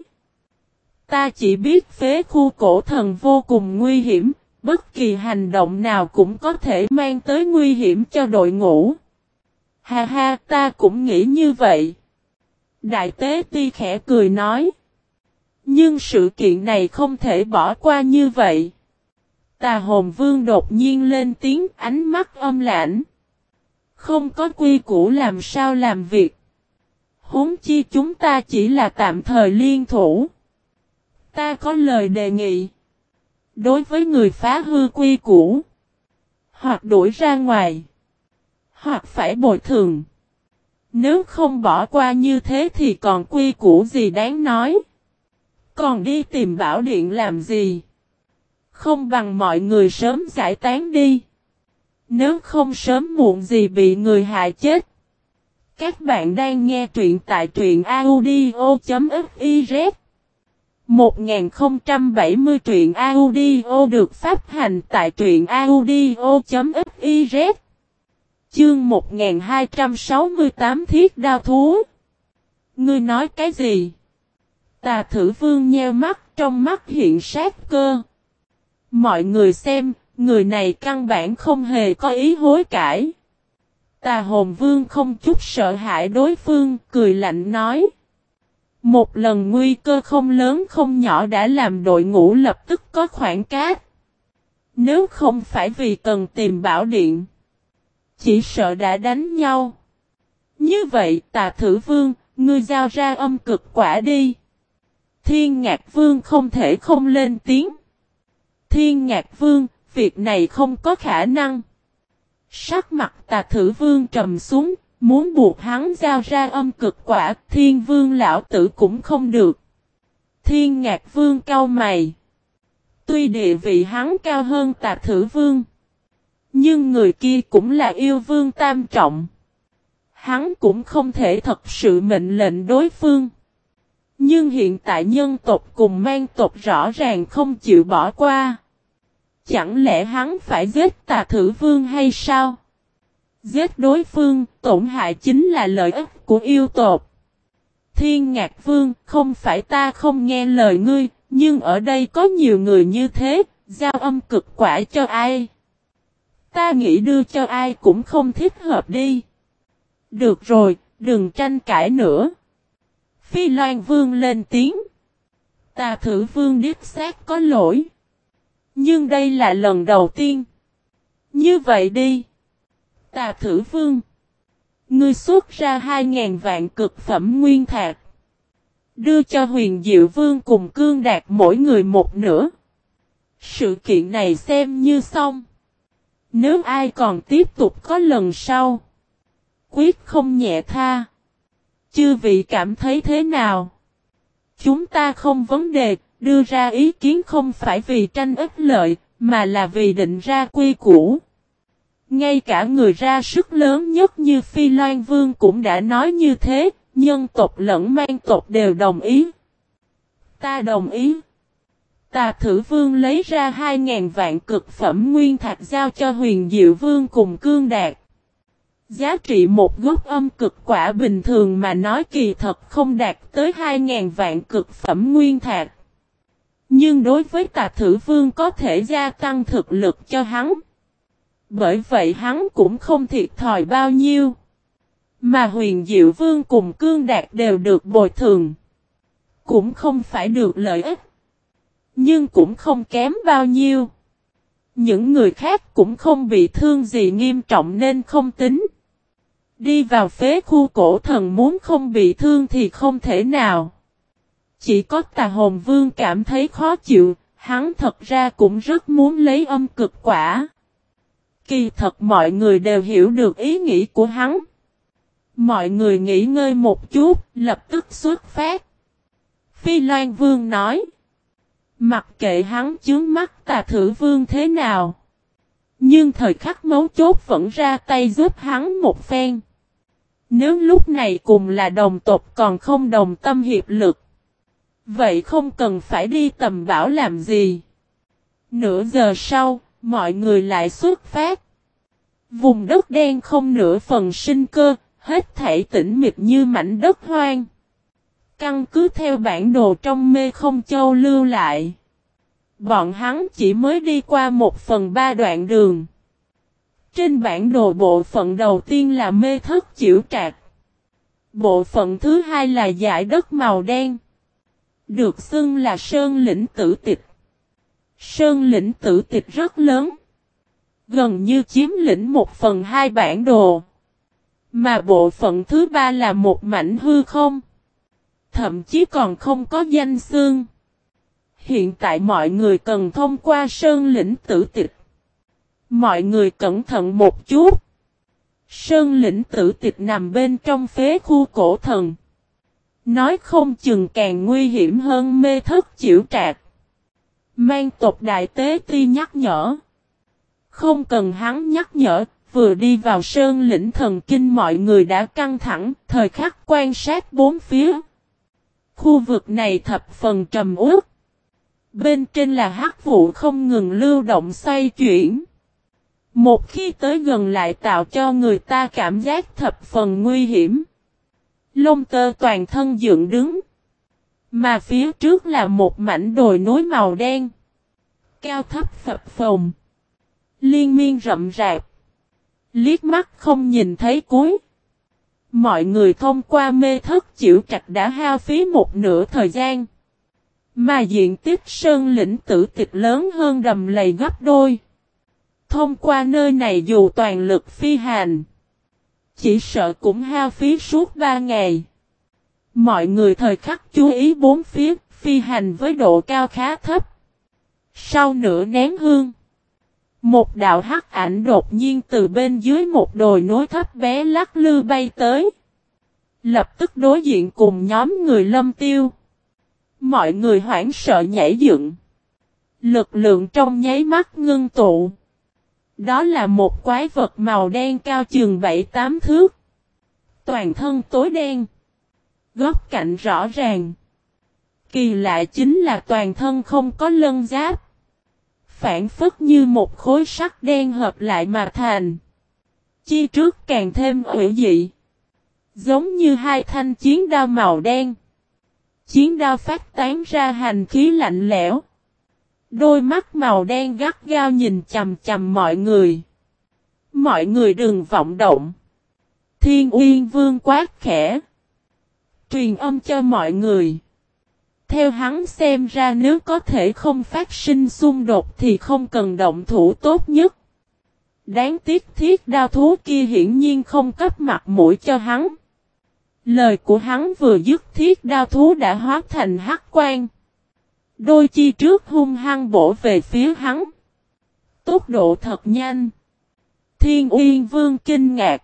Ta chỉ biết phế khu cổ thần vô cùng nguy hiểm, bất kỳ hành động nào cũng có thể mang tới nguy hiểm cho đội ngũ. Ha ha, ta cũng nghĩ như vậy. Đại tế ti khẽ cười nói. Nhưng sự kiện này không thể bỏ qua như vậy. Tà hồn vương đột nhiên lên tiếng ánh mắt âm lãnh. Không có quy củ làm sao làm việc. Huống chi chúng ta chỉ là tạm thời liên thủ. Ta có lời đề nghị. Đối với người phá hư quy củ. Hoặc đuổi ra ngoài. Hoặc phải bồi thường. Nếu không bỏ qua như thế thì còn quy củ gì đáng nói. Còn đi tìm bảo điện làm gì? Không bằng mọi người sớm giải tán đi. Nếu không sớm muộn gì bị người hại chết. Các bạn đang nghe truyện tại truyện audio.fif 1070 truyện audio được phát hành tại truyện audio.fiz Chương 1268 thiết đao thú Ngươi nói cái gì? Tà thử vương nheo mắt trong mắt hiện sát cơ. Mọi người xem, người này căn bản không hề có ý hối cải. Tà hồn vương không chút sợ hãi đối phương, cười lạnh nói. Một lần nguy cơ không lớn không nhỏ đã làm đội ngũ lập tức có khoảng cát. Nếu không phải vì cần tìm bảo điện. Chỉ sợ đã đánh nhau. Như vậy tà thử vương, ngươi giao ra âm cực quả đi. Thiên ngạc vương không thể không lên tiếng. Thiên ngạc vương, việc này không có khả năng. Sắc mặt tà thử vương trầm xuống, muốn buộc hắn giao ra âm cực quả, thiên vương lão tử cũng không được. Thiên ngạc vương cao mày. Tuy địa vị hắn cao hơn tà thử vương. Nhưng người kia cũng là yêu vương tam trọng. Hắn cũng không thể thật sự mệnh lệnh đối phương. Nhưng hiện tại nhân tộc cùng mang tộc rõ ràng không chịu bỏ qua. Chẳng lẽ hắn phải giết tà thử vương hay sao? Giết đối phương, tổn hại chính là lợi ích của yêu tộc. Thiên ngạc vương, không phải ta không nghe lời ngươi, nhưng ở đây có nhiều người như thế, giao âm cực quả cho ai? Ta nghĩ đưa cho ai cũng không thích hợp đi. Được rồi, đừng tranh cãi nữa. Phi Loan Vương lên tiếng. ta thử vương điếp xác có lỗi. Nhưng đây là lần đầu tiên. Như vậy đi. Tà thử vương. Ngươi xuất ra hai ngàn vạn cực phẩm nguyên thạc. Đưa cho huyền diệu vương cùng cương đạt mỗi người một nửa. Sự kiện này xem như xong. Nếu ai còn tiếp tục có lần sau. Quyết không nhẹ tha. Chư vị cảm thấy thế nào? Chúng ta không vấn đề, đưa ra ý kiến không phải vì tranh ích lợi, mà là vì định ra quy củ. Ngay cả người ra sức lớn nhất như Phi Loan Vương cũng đã nói như thế, nhân tộc lẫn mang tộc đều đồng ý. Ta đồng ý. Tà thử vương lấy ra 2.000 vạn cực phẩm nguyên thạch giao cho huyền diệu vương cùng cương đạt. Giá trị một gốc âm cực quả bình thường mà nói kỳ thật không đạt tới 2.000 vạn cực phẩm nguyên thạch. Nhưng đối với tà thử vương có thể gia tăng thực lực cho hắn. Bởi vậy hắn cũng không thiệt thòi bao nhiêu. Mà huyền diệu vương cùng cương đạt đều được bồi thường. Cũng không phải được lợi ích. Nhưng cũng không kém bao nhiêu. Những người khác cũng không bị thương gì nghiêm trọng nên không tính. Đi vào phế khu cổ thần muốn không bị thương thì không thể nào. Chỉ có tà hồn vương cảm thấy khó chịu, hắn thật ra cũng rất muốn lấy âm cực quả. Kỳ thật mọi người đều hiểu được ý nghĩ của hắn. Mọi người nghỉ ngơi một chút, lập tức xuất phát. Phi Loan Vương nói. Mặc kệ hắn chướng mắt tà thử vương thế nào. Nhưng thời khắc mấu chốt vẫn ra tay giúp hắn một phen. Nếu lúc này cùng là đồng tộc còn không đồng tâm hiệp lực. Vậy không cần phải đi tầm bảo làm gì. Nửa giờ sau, mọi người lại xuất phát. Vùng đất đen không nửa phần sinh cơ, hết thảy tĩnh mịch như mảnh đất hoang. Căn cứ theo bản đồ trong mê không châu lưu lại. Bọn hắn chỉ mới đi qua một phần ba đoạn đường. Trên bản đồ bộ phận đầu tiên là mê thất chịu trạc. Bộ phận thứ hai là giải đất màu đen. Được xưng là sơn lĩnh tử tịch. Sơn lĩnh tử tịch rất lớn. Gần như chiếm lĩnh một phần hai bản đồ. Mà bộ phận thứ ba là một mảnh hư không. Thậm chí còn không có danh xương. Hiện tại mọi người cần thông qua sơn lĩnh tử tịch. Mọi người cẩn thận một chút. Sơn lĩnh tử tịch nằm bên trong phế khu cổ thần. Nói không chừng càng nguy hiểm hơn mê thất chịu trạc. Mang tộc đại tế ti nhắc nhở. Không cần hắn nhắc nhở, vừa đi vào sơn lĩnh thần kinh mọi người đã căng thẳng, thời khắc quan sát bốn phía. Khu vực này thập phần trầm uất. Bên trên là hắc vụ không ngừng lưu động xoay chuyển. Một khi tới gần lại tạo cho người ta cảm giác thập phần nguy hiểm. Lông tơ toàn thân dựng đứng. Mà phía trước là một mảnh đồi núi màu đen. Cao thấp phập phồng. Liên miên rậm rạp. Liếc mắt không nhìn thấy cuối. Mọi người thông qua mê thất chịu trạch đã hao phí một nửa thời gian. Mà diện tích sơn lĩnh tử tịch lớn hơn đầm lầy gấp đôi. Thông qua nơi này dù toàn lực phi hành. Chỉ sợ cũng hao phí suốt ba ngày. Mọi người thời khắc chú ý bốn phía, phi hành với độ cao khá thấp. Sau nửa nén hương. Một đạo hắc ảnh đột nhiên từ bên dưới một đồi núi thấp bé lắc lư bay tới. Lập tức đối diện cùng nhóm người lâm tiêu. Mọi người hoảng sợ nhảy dựng. Lực lượng trong nháy mắt ngưng tụ. Đó là một quái vật màu đen cao chừng 7-8 thước. Toàn thân tối đen. Góc cạnh rõ ràng. Kỳ lạ chính là toàn thân không có lân giáp. Phản phất như một khối sắt đen hợp lại mà thành. Chi trước càng thêm ủy dị. Giống như hai thanh chiến đao màu đen. Chiến đao phát tán ra hành khí lạnh lẽo. Đôi mắt màu đen gắt gao nhìn chầm chầm mọi người. Mọi người đừng vọng động. Thiên Uyên Vương quát khẽ. Truyền âm cho mọi người. Theo hắn xem ra nếu có thể không phát sinh xung đột thì không cần động thủ tốt nhất. Đáng tiếc thiết đao thú kia hiển nhiên không cấp mặt mũi cho hắn. Lời của hắn vừa dứt thiết đao thú đã hóa thành hắc quan. Đôi chi trước hung hăng bổ về phía hắn. Tốc độ thật nhanh. Thiên Uyên Vương kinh ngạc.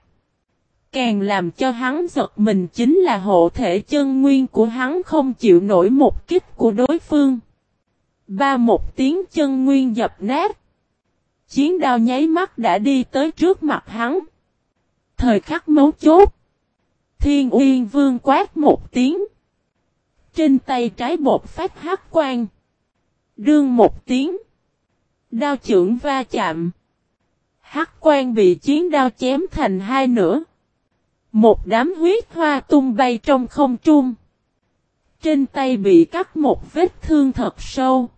Càng làm cho hắn giật mình chính là hộ thể chân nguyên của hắn không chịu nổi một kích của đối phương. Ba một tiếng chân nguyên dập nát. Chiến đao nháy mắt đã đi tới trước mặt hắn. Thời khắc mấu chốt. Thiên Uyên Vương quát một tiếng. Trên tay trái bột phát hắc quang. Đương một tiếng. Đao trưởng va chạm. Hắc quang bị chiến đao chém thành hai nửa. Một đám huyết hoa tung bay trong không trung. Trên tay bị cắt một vết thương thật sâu.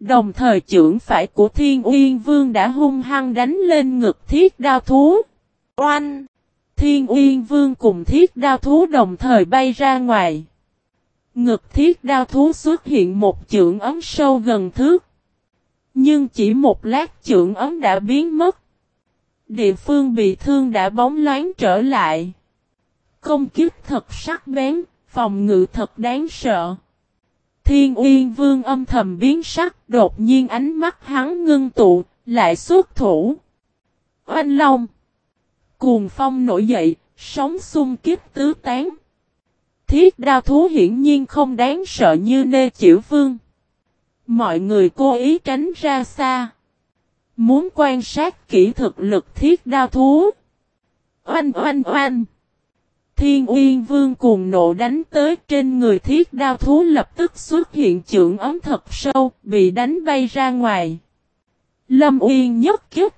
Đồng thời trưởng phải của Thiên Uyên Vương đã hung hăng đánh lên ngực thiết đao thú. Oanh! Thiên Uyên Vương cùng thiết đao thú đồng thời bay ra ngoài. Ngực thiết đao thú xuất hiện một chưởng ấm sâu gần thước. Nhưng chỉ một lát chưởng ấm đã biến mất. Địa phương bị thương đã bóng loáng trở lại. Công kiếp thật sắc bén, phòng ngự thật đáng sợ. Thiên Uyên Vương âm thầm biến sắc, đột nhiên ánh mắt hắn ngưng tụ, lại xuất thủ. Oanh Long Cuồng phong nổi dậy, sóng xung kiếp tứ tán. Thiết đao thú hiển nhiên không đáng sợ như nê chịu vương. Mọi người cố ý tránh ra xa. Muốn quan sát kỹ thực lực thiết đao thú. Oanh oanh oanh. Thiên Uyên Vương cùng nộ đánh tới trên người thiết đao thú lập tức xuất hiện trưởng ấm thật sâu, bị đánh bay ra ngoài. Lâm Uyên nhất kích.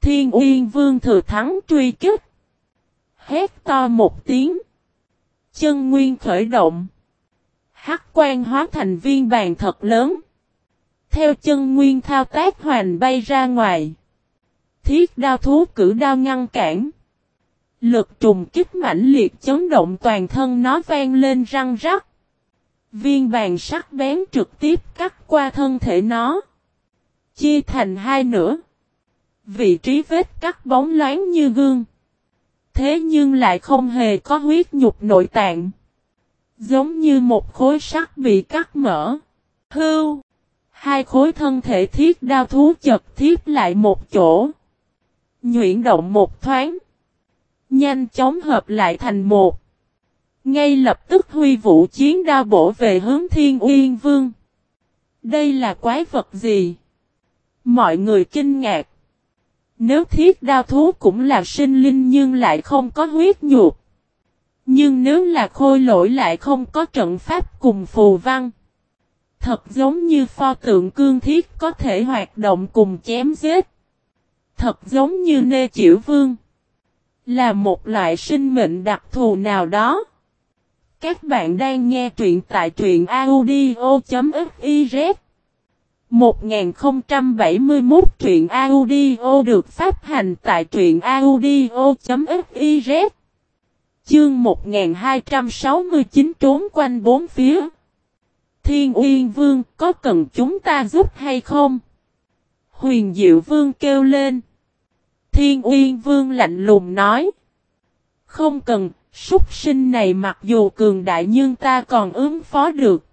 Thiên Uyên Vương thừa thắng truy kích. Hét to một tiếng. Chân nguyên khởi động. Hắc quan hóa thành viên bàn thật lớn. Theo chân nguyên thao tác hoàn bay ra ngoài. Thiết đao thú cử đao ngăn cản. Lực trùng kích mãnh liệt chấn động toàn thân nó vang lên răng rắc. Viên bàn sắc bén trực tiếp cắt qua thân thể nó. Chia thành hai nửa. Vị trí vết cắt bóng loáng như gương. Thế nhưng lại không hề có huyết nhục nội tạng. Giống như một khối sắt bị cắt mở. Hưu. Hai khối thân thể thiết đao thú chật thiết lại một chỗ. Nhuyễn động một thoáng. Nhanh chóng hợp lại thành một. Ngay lập tức huy vũ chiến đao bổ về hướng thiên uyên vương. Đây là quái vật gì? Mọi người kinh ngạc. Nếu thiết đao thú cũng là sinh linh nhưng lại không có huyết nhục. Nhưng nếu là khôi lỗi lại không có trận pháp cùng phù văn. Thật giống như pho tượng cương thiết có thể hoạt động cùng chém giết. Thật giống như nê chịu vương. Là một loại sinh mệnh đặc thù nào đó. Các bạn đang nghe truyện tại truyện audio.fiz 1071 truyện audio được phát hành tại truyện audio.fiz Chương 1269 trốn quanh bốn phía Thiên Uyên Vương có cần chúng ta giúp hay không? Huyền Diệu Vương kêu lên Thiên Uyên Vương lạnh lùng nói Không cần, súc sinh này mặc dù cường đại nhưng ta còn ứng phó được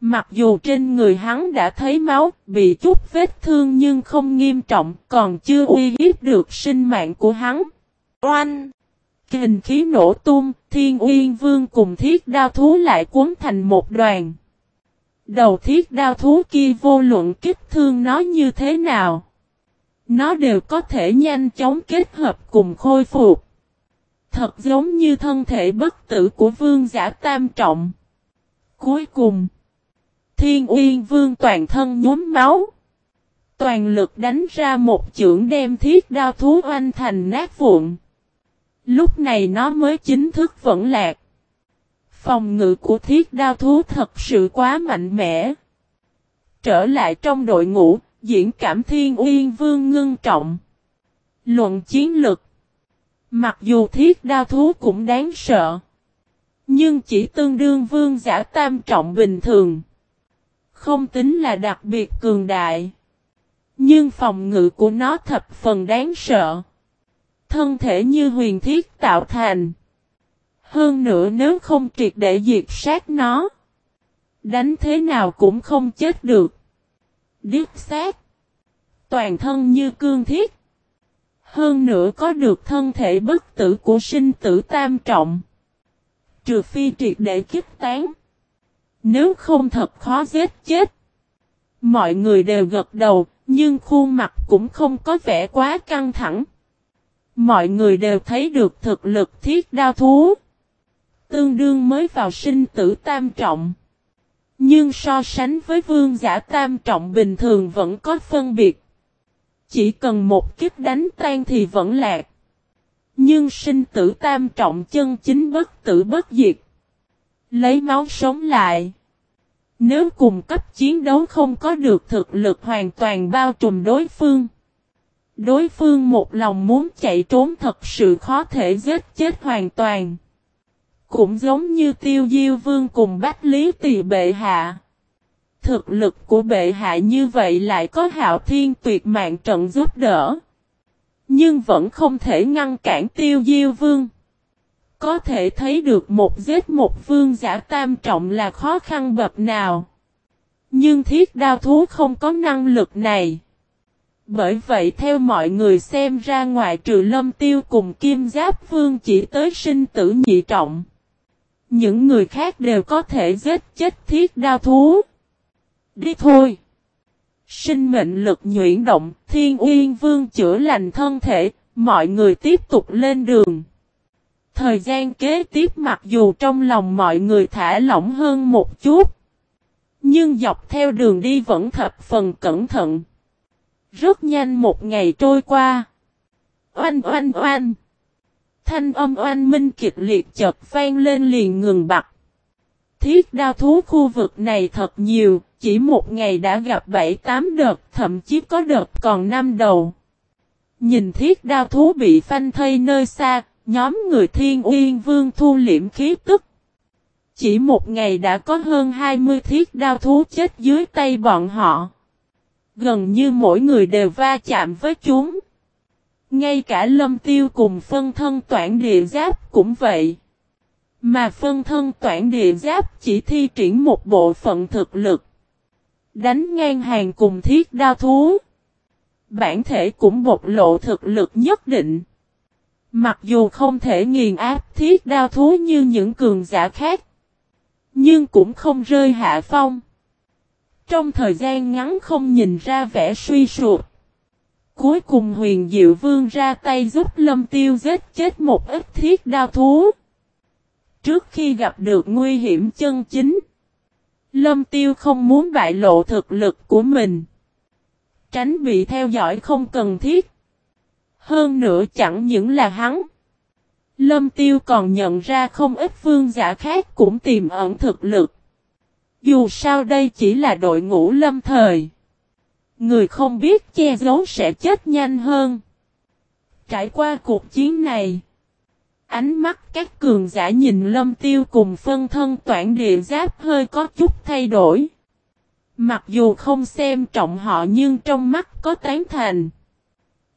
Mặc dù trên người hắn đã thấy máu, bị chút vết thương nhưng không nghiêm trọng, còn chưa uy hiếp được sinh mạng của hắn. Oanh! Kình khí nổ tung, thiên uyên vương cùng thiết đao thú lại cuốn thành một đoàn. Đầu thiết đao thú kia vô luận kích thương nó như thế nào. Nó đều có thể nhanh chóng kết hợp cùng khôi phục. Thật giống như thân thể bất tử của vương giả tam trọng. Cuối cùng. Thiên Uyên Vương toàn thân nhuốm máu. Toàn lực đánh ra một chưởng đem thiết đao thú oanh thành nát vụn. Lúc này nó mới chính thức vẫn lạc. Phòng ngự của thiết đao thú thật sự quá mạnh mẽ. Trở lại trong đội ngũ, diễn cảm thiên uyên vương ngưng trọng. Luận chiến lực. Mặc dù thiết đao thú cũng đáng sợ. Nhưng chỉ tương đương vương giả tam trọng bình thường. Không tính là đặc biệt cường đại. Nhưng phòng ngự của nó thập phần đáng sợ. Thân thể như huyền thiết tạo thành. Hơn nữa nếu không triệt để diệt sát nó. Đánh thế nào cũng không chết được. Điếp sát. Toàn thân như cương thiết. Hơn nữa có được thân thể bất tử của sinh tử tam trọng. Trừ phi triệt để kiếp tán. Nếu không thật khó giết chết. Mọi người đều gật đầu, nhưng khuôn mặt cũng không có vẻ quá căng thẳng. Mọi người đều thấy được thực lực thiết đao thú. Tương đương mới vào sinh tử tam trọng. Nhưng so sánh với vương giả tam trọng bình thường vẫn có phân biệt. Chỉ cần một kiếp đánh tan thì vẫn lạc. Nhưng sinh tử tam trọng chân chính bất tử bất diệt. Lấy máu sống lại. Nếu cùng cấp chiến đấu không có được thực lực hoàn toàn bao trùm đối phương. Đối phương một lòng muốn chạy trốn thật sự khó thể giết chết hoàn toàn. Cũng giống như tiêu diêu vương cùng bách lý tỳ bệ hạ. Thực lực của bệ hạ như vậy lại có hạo thiên tuyệt mạng trận giúp đỡ. Nhưng vẫn không thể ngăn cản tiêu diêu vương. Có thể thấy được một giết một vương giả tam trọng là khó khăn bậc nào. Nhưng thiết đao thú không có năng lực này. Bởi vậy theo mọi người xem ra ngoài trừ lâm tiêu cùng kim giáp vương chỉ tới sinh tử nhị trọng. Những người khác đều có thể giết chết thiết đao thú. Đi thôi. Sinh mệnh lực nhuyễn động, thiên uyên vương chữa lành thân thể, mọi người tiếp tục lên đường. Thời gian kế tiếp mặc dù trong lòng mọi người thả lỏng hơn một chút. Nhưng dọc theo đường đi vẫn thập phần cẩn thận. Rất nhanh một ngày trôi qua. Oanh oanh oanh. Thanh âm oanh minh kịch liệt chợt vang lên liền ngừng bặt. Thiết đao thú khu vực này thật nhiều, chỉ một ngày đã gặp 7-8 đợt, thậm chí có đợt còn 5 đầu. Nhìn thiết đao thú bị phanh thây nơi xa, nhóm người thiên uyên vương thu liễm khí tức. Chỉ một ngày đã có hơn 20 thiết đao thú chết dưới tay bọn họ. Gần như mỗi người đều va chạm với chúng. Ngay cả lâm tiêu cùng phân thân toản địa giáp cũng vậy. Mà phân thân toản địa giáp chỉ thi triển một bộ phận thực lực. Đánh ngang hàng cùng thiết đao thú. Bản thể cũng bộc lộ thực lực nhất định. Mặc dù không thể nghiền áp thiết đao thú như những cường giả khác. Nhưng cũng không rơi hạ phong. Trong thời gian ngắn không nhìn ra vẻ suy sụp. Cuối cùng huyền diệu vương ra tay giúp lâm tiêu giết chết một ít thiết đao thú. Trước khi gặp được nguy hiểm chân chính. Lâm tiêu không muốn bại lộ thực lực của mình. Tránh bị theo dõi không cần thiết. Hơn nữa chẳng những là hắn. Lâm tiêu còn nhận ra không ít vương giả khác cũng tìm ẩn thực lực. Dù sao đây chỉ là đội ngũ lâm thời. Người không biết che giấu sẽ chết nhanh hơn. Trải qua cuộc chiến này. Ánh mắt các cường giả nhìn lâm tiêu cùng phân thân toản địa giáp hơi có chút thay đổi. Mặc dù không xem trọng họ nhưng trong mắt có tán thành.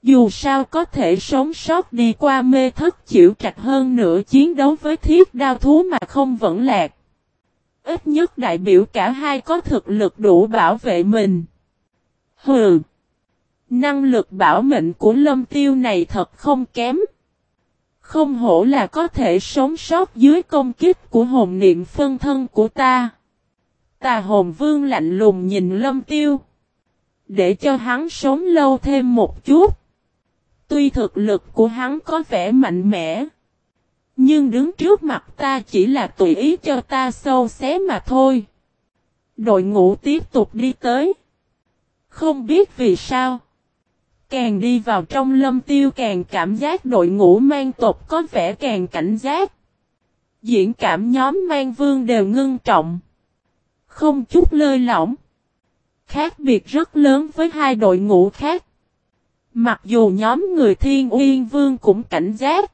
Dù sao có thể sống sót đi qua mê thất chịu trạch hơn nữa chiến đấu với thiết đao thú mà không vẫn lạc. Ít nhất đại biểu cả hai có thực lực đủ bảo vệ mình. Hừ. Năng lực bảo mệnh của lâm tiêu này thật không kém. Không hổ là có thể sống sót dưới công kích của hồn niệm phân thân của ta. Tà hồn vương lạnh lùng nhìn lâm tiêu. Để cho hắn sống lâu thêm một chút. Tuy thực lực của hắn có vẻ mạnh mẽ. Nhưng đứng trước mặt ta chỉ là tùy ý cho ta sâu xé mà thôi. Đội ngũ tiếp tục đi tới. Không biết vì sao. Càng đi vào trong lâm tiêu càng cảm giác đội ngũ mang tộc có vẻ càng cảnh giác. Diễn cảm nhóm mang vương đều ngưng trọng. Không chút lơi lỏng. Khác biệt rất lớn với hai đội ngũ khác. Mặc dù nhóm người thiên uyên vương cũng cảnh giác.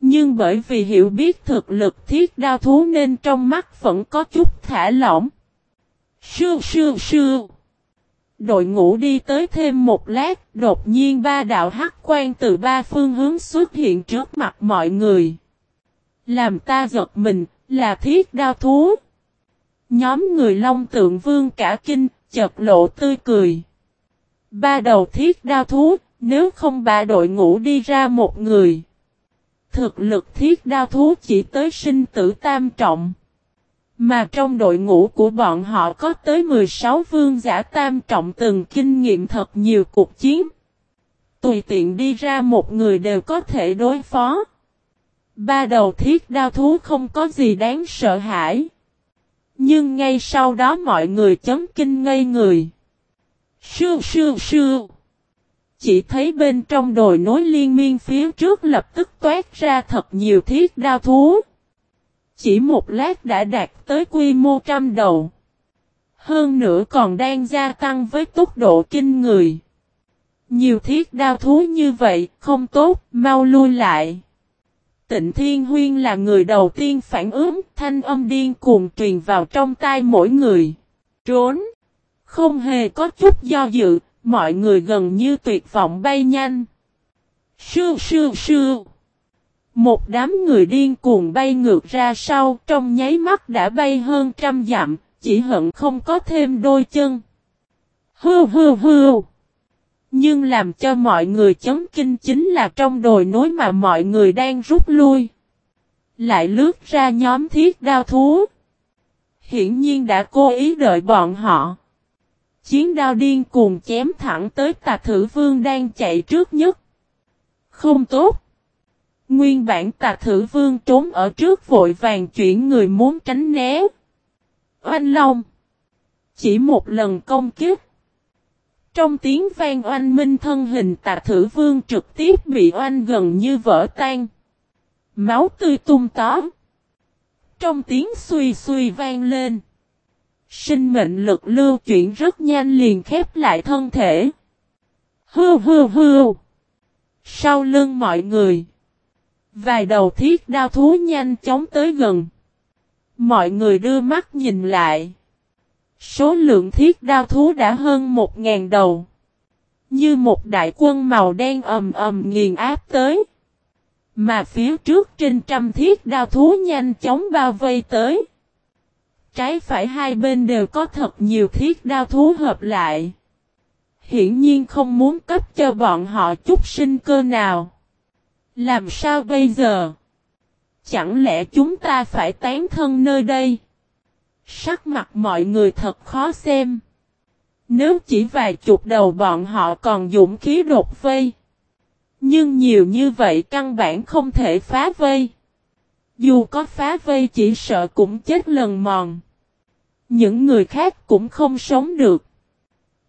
Nhưng bởi vì hiểu biết thực lực thiết đao thú nên trong mắt vẫn có chút thả lỏng. Sư sư sư. Đội ngũ đi tới thêm một lát, đột nhiên ba đạo hắc quan từ ba phương hướng xuất hiện trước mặt mọi người. Làm ta giật mình, là thiết đao thú. Nhóm người long tượng vương cả kinh, chật lộ tươi cười. Ba đầu thiết đao thú, nếu không ba đội ngũ đi ra một người. Thực lực thiết đao thú chỉ tới sinh tử tam trọng. Mà trong đội ngũ của bọn họ có tới 16 vương giả tam trọng từng kinh nghiệm thật nhiều cuộc chiến. Tùy tiện đi ra một người đều có thể đối phó. Ba đầu thiết đao thú không có gì đáng sợ hãi. Nhưng ngay sau đó mọi người chấn kinh ngây người. Sư sư sư. Chỉ thấy bên trong đồi nối liên miên phía trước lập tức toát ra thật nhiều thiết đao thú. Chỉ một lát đã đạt tới quy mô trăm đầu. Hơn nữa còn đang gia tăng với tốc độ kinh người. Nhiều thiết đao thú như vậy, không tốt, mau lui lại. Tịnh Thiên Huyên là người đầu tiên phản ứng, thanh âm điên cuồng truyền vào trong tai mỗi người. Trốn! Không hề có chút do dự, mọi người gần như tuyệt vọng bay nhanh. Sư sư sư! Một đám người điên cuồng bay ngược ra sau, trong nháy mắt đã bay hơn trăm dặm, chỉ hận không có thêm đôi chân. Hư hư hư! Nhưng làm cho mọi người chấn kinh chính là trong đồi nối mà mọi người đang rút lui. Lại lướt ra nhóm thiết đao thú. Hiển nhiên đã cố ý đợi bọn họ. Chiến đao điên cuồng chém thẳng tới tà thử vương đang chạy trước nhất. Không tốt. Nguyên bản tà thử vương trốn ở trước vội vàng chuyển người muốn tránh né. Oanh Long. Chỉ một lần công kiếp. Trong tiếng vang oanh minh thân hình tà thử vương trực tiếp bị oanh gần như vỡ tan. Máu tươi tung tó. Trong tiếng suy suy vang lên. Sinh mệnh lực lưu chuyển rất nhanh liền khép lại thân thể. Hư hư hư. Sau lưng mọi người. Vài đầu thiết đao thú nhanh chóng tới gần. Mọi người đưa mắt nhìn lại. Số lượng thiết đao thú đã hơn một ngàn đầu. Như một đại quân màu đen ầm ầm nghiền áp tới. Mà phía trước trên trăm thiết đao thú nhanh chóng bao vây tới. Trái phải hai bên đều có thật nhiều thiết đao thú hợp lại. Hiển nhiên không muốn cấp cho bọn họ chút sinh cơ nào. Làm sao bây giờ? Chẳng lẽ chúng ta phải tán thân nơi đây? Sắc mặt mọi người thật khó xem. Nếu chỉ vài chục đầu bọn họ còn dũng khí đột vây. Nhưng nhiều như vậy căn bản không thể phá vây. Dù có phá vây chỉ sợ cũng chết lần mòn. Những người khác cũng không sống được.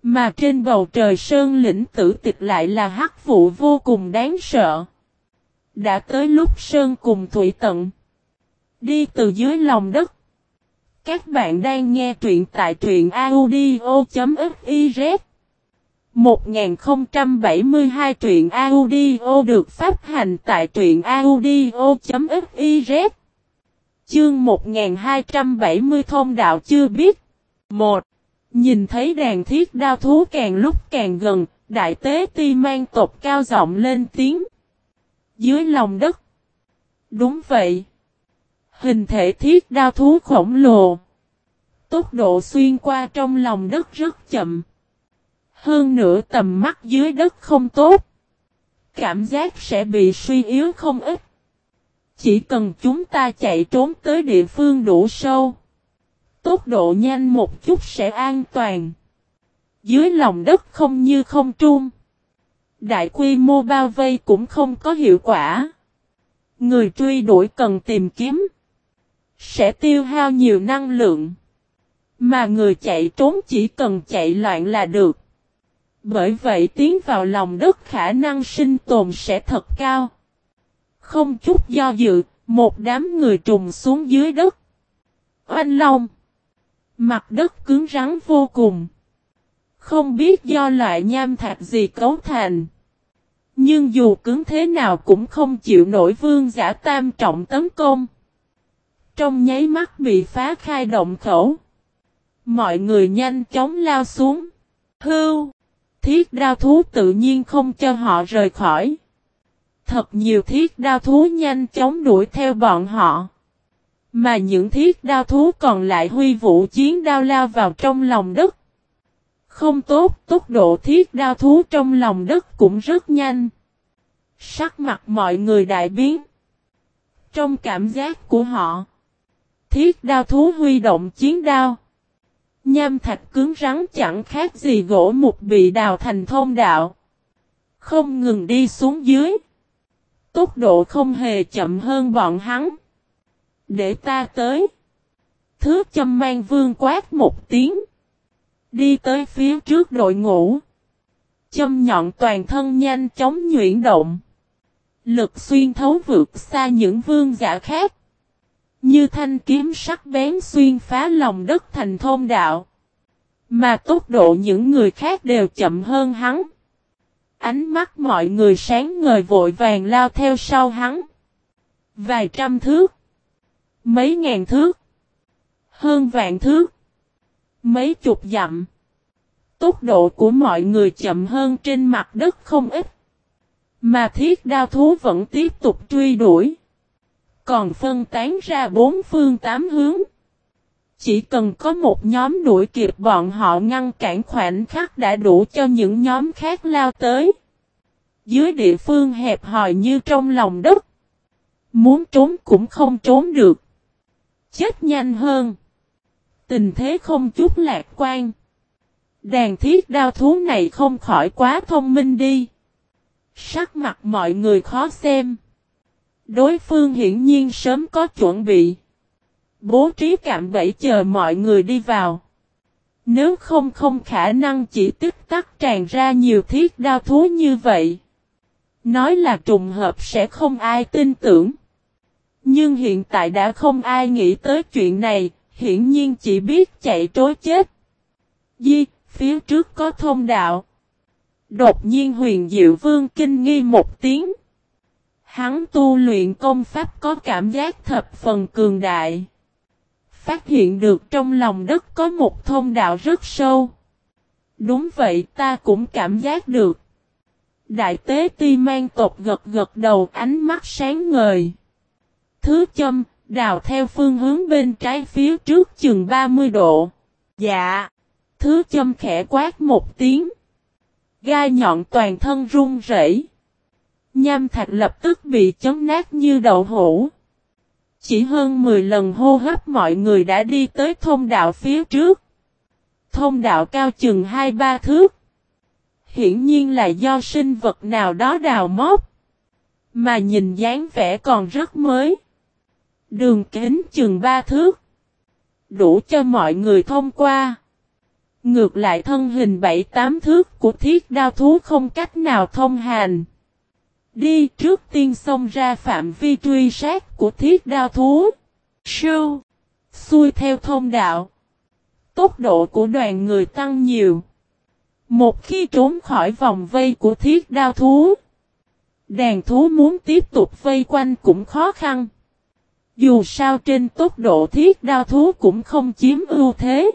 Mà trên bầu trời sơn lĩnh tử tịch lại là hắc vụ vô cùng đáng sợ. Đã tới lúc sơn cùng thủy tận. Đi từ dưới lòng đất. Các bạn đang nghe truyện tại truyện audio.fiz 1072 truyện audio được phát hành tại truyện audio.fiz Chương 1270 thông đạo chưa biết 1. Nhìn thấy đàn thiết đao thú càng lúc càng gần, đại tế ti mang tộc cao giọng lên tiếng. Dưới lòng đất. Đúng vậy. Hình thể thiết đao thú khổng lồ. Tốc độ xuyên qua trong lòng đất rất chậm. Hơn nữa tầm mắt dưới đất không tốt. Cảm giác sẽ bị suy yếu không ít. Chỉ cần chúng ta chạy trốn tới địa phương đủ sâu. Tốc độ nhanh một chút sẽ an toàn. Dưới lòng đất không như không trung. Đại quy mô bao vây cũng không có hiệu quả. Người truy đuổi cần tìm kiếm. Sẽ tiêu hao nhiều năng lượng. Mà người chạy trốn chỉ cần chạy loạn là được. Bởi vậy tiến vào lòng đất khả năng sinh tồn sẽ thật cao. Không chút do dự, một đám người trùng xuống dưới đất. Oanh Long Mặt đất cứng rắn vô cùng. Không biết do loại nham thạch gì cấu thành. Nhưng dù cứng thế nào cũng không chịu nổi vương giả tam trọng tấn công. Trong nháy mắt bị phá khai động khẩu. Mọi người nhanh chóng lao xuống. Hưu! Thiết đao thú tự nhiên không cho họ rời khỏi. Thật nhiều thiết đao thú nhanh chóng đuổi theo bọn họ. Mà những thiết đao thú còn lại huy vũ chiến đao lao vào trong lòng đất. Không tốt, tốc độ thiết đao thú trong lòng đất cũng rất nhanh. Sắc mặt mọi người đại biến. Trong cảm giác của họ, Thiết đao thú huy động chiến đao. Nham thạch cứng rắn chẳng khác gì gỗ mục bị đào thành thông đạo. Không ngừng đi xuống dưới. Tốc độ không hề chậm hơn bọn hắn. Để ta tới. Thứ châm mang vương quát một tiếng. Đi tới phía trước đội ngũ. Châm nhọn toàn thân nhanh chóng nhuyễn động. Lực xuyên thấu vượt xa những vương giả khác. Như thanh kiếm sắc bén xuyên phá lòng đất thành thôn đạo. Mà tốc độ những người khác đều chậm hơn hắn. Ánh mắt mọi người sáng ngời vội vàng lao theo sau hắn. Vài trăm thước. Mấy ngàn thước. Hơn vạn thước. Mấy chục dặm. Tốc độ của mọi người chậm hơn trên mặt đất không ít. Mà thiết đao thú vẫn tiếp tục truy đuổi. Còn phân tán ra bốn phương tám hướng. Chỉ cần có một nhóm đuổi kịp bọn họ ngăn cản khoảnh khắc đã đủ cho những nhóm khác lao tới. Dưới địa phương hẹp hòi như trong lòng đất. Muốn trốn cũng không trốn được. Chết nhanh hơn. Tình thế không chút lạc quan. Đàn thiết đao thú này không khỏi quá thông minh đi. Sắc mặt mọi người khó xem. Đối phương hiển nhiên sớm có chuẩn bị. Bố trí cạm bẫy chờ mọi người đi vào. Nếu không không khả năng chỉ tức tắc tràn ra nhiều thiết đao thú như vậy. Nói là trùng hợp sẽ không ai tin tưởng. Nhưng hiện tại đã không ai nghĩ tới chuyện này, hiển nhiên chỉ biết chạy trối chết. Di, phía trước có thông đạo. Đột nhiên huyền diệu vương kinh nghi một tiếng. Hắn tu luyện công pháp có cảm giác thập phần cường đại. Phát hiện được trong lòng đất có một thông đạo rất sâu. Đúng vậy ta cũng cảm giác được. Đại tế ti mang tộc gật gật đầu ánh mắt sáng ngời. Thứ châm, đào theo phương hướng bên trái phía trước chừng 30 độ. Dạ. Thứ châm khẽ quát một tiếng. Gai nhọn toàn thân run rẩy. Nham thạch lập tức bị chấn nát như đậu hũ. Chỉ hơn 10 lần hô hấp mọi người đã đi tới thông đạo phía trước. Thông đạo cao chừng 2-3 thước. Hiển nhiên là do sinh vật nào đó đào móc. Mà nhìn dáng vẻ còn rất mới. Đường kính chừng ba thước. Đủ cho mọi người thông qua. Ngược lại thân hình 7-8 thước của thiết đao thú không cách nào thông hành. Đi trước tiên xông ra phạm vi truy sát của thiết đao thú. Sưu. Xuôi theo thông đạo. Tốc độ của đoàn người tăng nhiều. Một khi trốn khỏi vòng vây của thiết đao thú. Đàn thú muốn tiếp tục vây quanh cũng khó khăn. Dù sao trên tốc độ thiết đao thú cũng không chiếm ưu thế.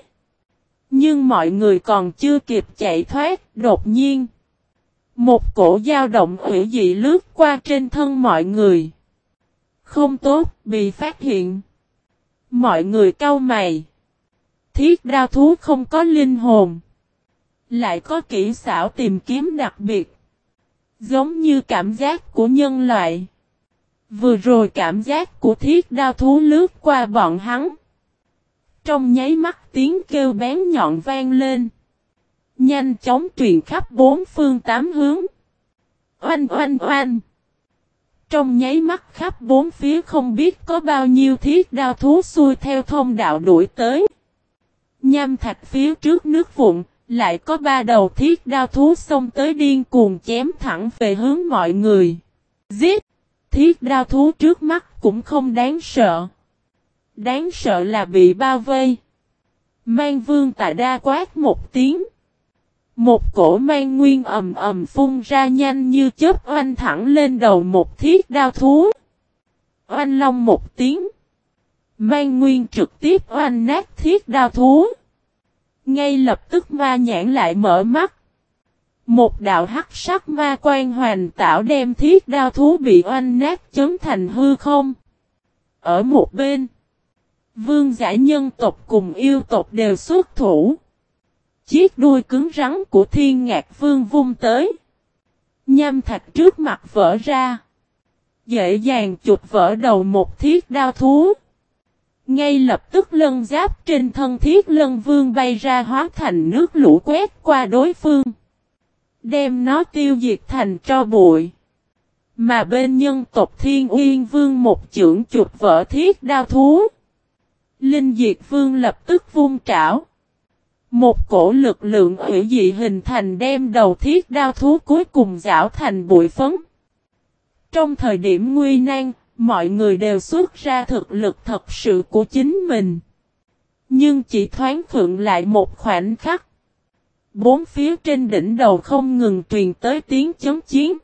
Nhưng mọi người còn chưa kịp chạy thoát, đột nhiên. Một cổ dao động hủy dị lướt qua trên thân mọi người. Không tốt, bị phát hiện. Mọi người cau mày. Thiết đao thú không có linh hồn. Lại có kỹ xảo tìm kiếm đặc biệt. Giống như cảm giác của nhân loại. Vừa rồi cảm giác của thiết đao thú lướt qua bọn hắn. Trong nháy mắt tiếng kêu bén nhọn vang lên. Nhanh chóng truyền khắp bốn phương tám hướng. Oanh oanh oanh. Trong nháy mắt khắp bốn phía không biết có bao nhiêu thiết đao thú xuôi theo thông đạo đuổi tới. Nham thạch phía trước nước vụn, lại có ba đầu thiết đao thú xông tới điên cuồng chém thẳng về hướng mọi người. Giết! Thiết đao thú trước mắt cũng không đáng sợ. Đáng sợ là bị bao vây. Mang vương tại đa quát một tiếng. Một cổ mang nguyên ầm ầm phun ra nhanh như chớp oanh thẳng lên đầu một thiết đao thú. Oanh long một tiếng. Mang nguyên trực tiếp oanh nát thiết đao thú. Ngay lập tức ma nhãn lại mở mắt. Một đạo hắc sắc ma quan hoàn tạo đem thiết đao thú bị oanh nát chấm thành hư không. Ở một bên. Vương giả nhân tộc cùng yêu tộc đều xuất thủ. Chiếc đuôi cứng rắn của thiên ngạc vương vung tới. Nham thạch trước mặt vỡ ra. Dễ dàng chụp vỡ đầu một thiết đao thú. Ngay lập tức lân giáp trên thân thiết lân vương bay ra hóa thành nước lũ quét qua đối phương. Đem nó tiêu diệt thành tro bụi. Mà bên nhân tộc Thiên Uyên Vương một chưởng chụp vỡ thiết đao thú. Linh Diệt Vương lập tức vung trảo. Một cổ lực lượng hủy dị hình thành đem đầu thiết đao thú cuối cùng giảo thành bụi phấn. Trong thời điểm nguy nan, mọi người đều xuất ra thực lực thật sự của chính mình. Nhưng chỉ thoáng phượng lại một khoảnh khắc. Bốn phía trên đỉnh đầu không ngừng truyền tới tiếng chống chiến.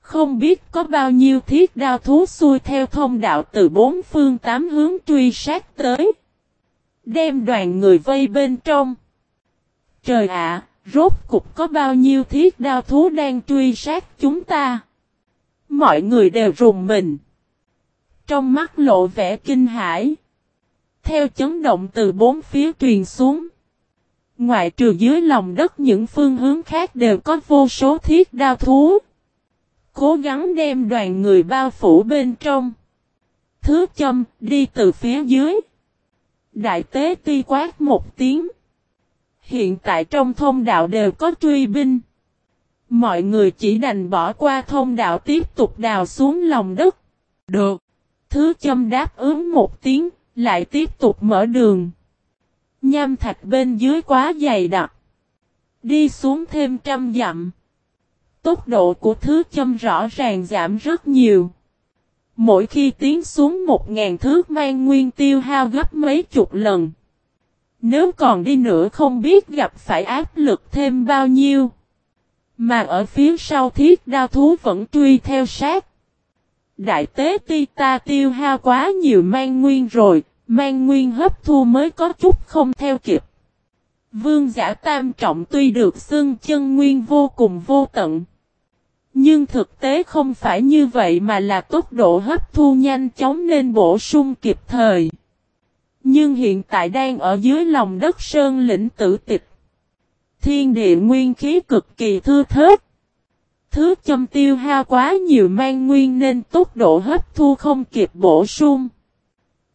Không biết có bao nhiêu thiết đao thú xuôi theo thông đạo từ bốn phương tám hướng truy sát tới. Đem đoàn người vây bên trong. Trời ạ, rốt cục có bao nhiêu thiết đao thú đang truy sát chúng ta. Mọi người đều rùng mình. Trong mắt lộ vẻ kinh hãi. Theo chấn động từ bốn phía truyền xuống. Ngoại trừ dưới lòng đất những phương hướng khác đều có vô số thiết đao thú. Cố gắng đem đoàn người bao phủ bên trong. Thứ châm đi từ phía dưới. Đại tế ti quát một tiếng. Hiện tại trong thông đạo đều có truy binh. Mọi người chỉ đành bỏ qua thông đạo tiếp tục đào xuống lòng đất. Được. Thứ châm đáp ứng một tiếng, lại tiếp tục mở đường. Nham thạch bên dưới quá dày đặc. Đi xuống thêm trăm dặm. Tốc độ của thứ châm rõ ràng giảm rất nhiều. Mỗi khi tiến xuống một ngàn thước mang nguyên tiêu hao gấp mấy chục lần. Nếu còn đi nữa không biết gặp phải áp lực thêm bao nhiêu. Mà ở phía sau thiết đao thú vẫn truy theo sát. Đại tế ti ta tiêu hao quá nhiều mang nguyên rồi, mang nguyên hấp thu mới có chút không theo kịp. Vương giả tam trọng tuy được xưng chân nguyên vô cùng vô tận. Nhưng thực tế không phải như vậy mà là tốc độ hấp thu nhanh chóng nên bổ sung kịp thời. Nhưng hiện tại đang ở dưới lòng đất sơn lĩnh tử tịch. Thiên địa nguyên khí cực kỳ thư thớt. Thứ châm tiêu hao quá nhiều mang nguyên nên tốc độ hấp thu không kịp bổ sung.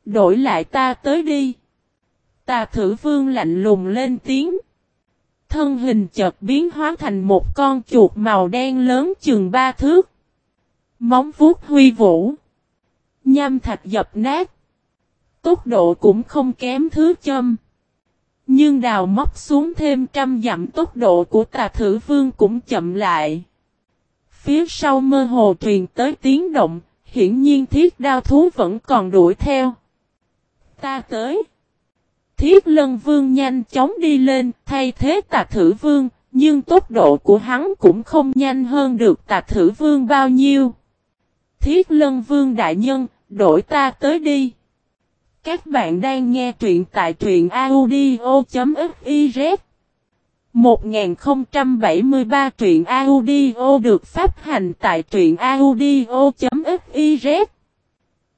Đổi lại ta tới đi. Tà thử vương lạnh lùng lên tiếng. Thân hình chợt biến hóa thành một con chuột màu đen lớn chừng ba thước. Móng vuốt huy vũ. Nham thạch dập nát. Tốc độ cũng không kém thứ châm. Nhưng đào móc xuống thêm trăm dặm tốc độ của tà thử vương cũng chậm lại. Phía sau mơ hồ truyền tới tiếng động, hiển nhiên thiết đao thú vẫn còn đuổi theo. Ta tới. Thiết lân vương nhanh chóng đi lên, thay thế tà thử vương, nhưng tốc độ của hắn cũng không nhanh hơn được tà thử vương bao nhiêu. Thiết lân vương đại nhân, đổi ta tới đi. Các bạn đang nghe truyện tại truyện audio.fiz 1073 truyện audio được phát hành tại truyện audio.fiz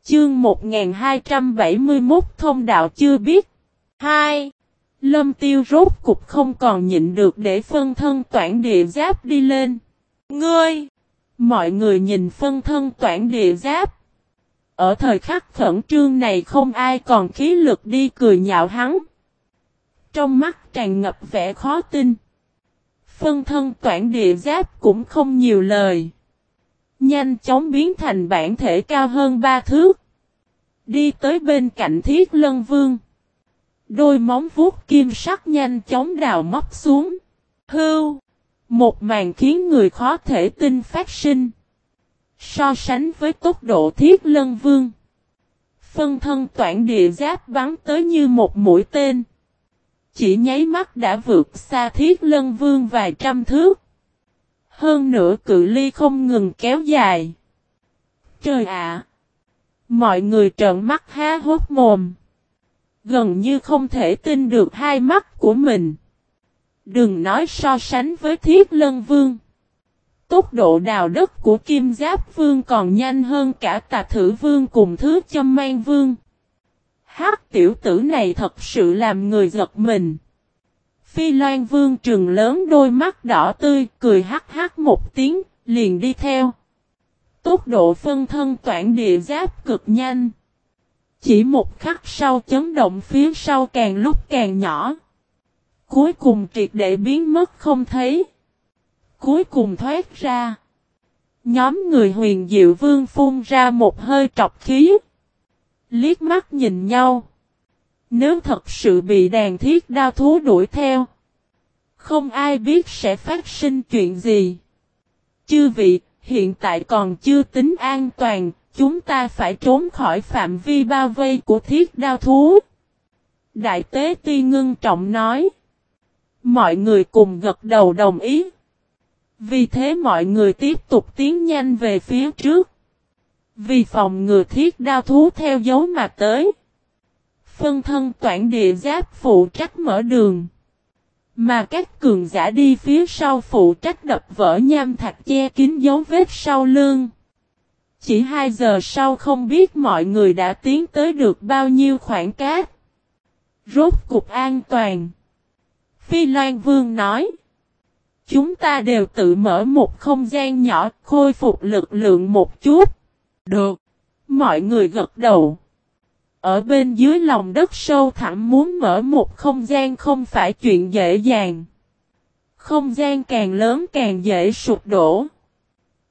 Chương 1271 thông đạo chưa biết 2. Lâm tiêu rốt cục không còn nhịn được để phân thân toản địa giáp đi lên. Ngươi! Mọi người nhìn phân thân toản địa giáp. Ở thời khắc khẩn trương này không ai còn khí lực đi cười nhạo hắn. Trong mắt tràn ngập vẻ khó tin. Phân thân toản địa giáp cũng không nhiều lời. Nhanh chóng biến thành bản thể cao hơn ba thước. Đi tới bên cạnh thiết lân vương. Đôi móng vuốt kim sắc nhanh chóng đào móc xuống. Hưu. Một màn khiến người khó thể tin phát sinh. So sánh với tốc độ thiết lân vương. Phân thân toản địa giáp bắn tới như một mũi tên. Chỉ nháy mắt đã vượt xa thiết lân vương vài trăm thước. Hơn nữa cự ly không ngừng kéo dài. Trời ạ! Mọi người trợn mắt há hốt mồm. Gần như không thể tin được hai mắt của mình. Đừng nói so sánh với thiết lân vương. Tốc độ đào đất của kim giáp vương còn nhanh hơn cả tà thử vương cùng thứ châm mang vương. Hát tiểu tử này thật sự làm người giật mình. Phi Loan Vương trừng lớn đôi mắt đỏ tươi, cười hắc hắc một tiếng, liền đi theo. Tốc độ phân thân toản địa giáp cực nhanh. Chỉ một khắc sau chấn động phía sau càng lúc càng nhỏ. Cuối cùng triệt để biến mất không thấy. Cuối cùng thoát ra. Nhóm người huyền diệu vương phun ra một hơi trọc khí. Liếc mắt nhìn nhau. Nếu thật sự bị đàn thiết đao thú đuổi theo. Không ai biết sẽ phát sinh chuyện gì. Chư vị, hiện tại còn chưa tính an toàn, chúng ta phải trốn khỏi phạm vi bao vây của thiết đao thú. Đại tế ti ngưng trọng nói. Mọi người cùng gật đầu đồng ý. Vì thế mọi người tiếp tục tiến nhanh về phía trước. Vì phòng ngừa thiết đao thú theo dấu mà tới. Phân thân toản địa giáp phụ trách mở đường. Mà các cường giả đi phía sau phụ trách đập vỡ nham thạch che kín dấu vết sau lưng. Chỉ 2 giờ sau không biết mọi người đã tiến tới được bao nhiêu khoảng cát. Rốt cục an toàn. Phi Loan Vương nói. Chúng ta đều tự mở một không gian nhỏ, khôi phục lực lượng một chút. Được. Mọi người gật đầu. Ở bên dưới lòng đất sâu thẳm muốn mở một không gian không phải chuyện dễ dàng. Không gian càng lớn càng dễ sụp đổ.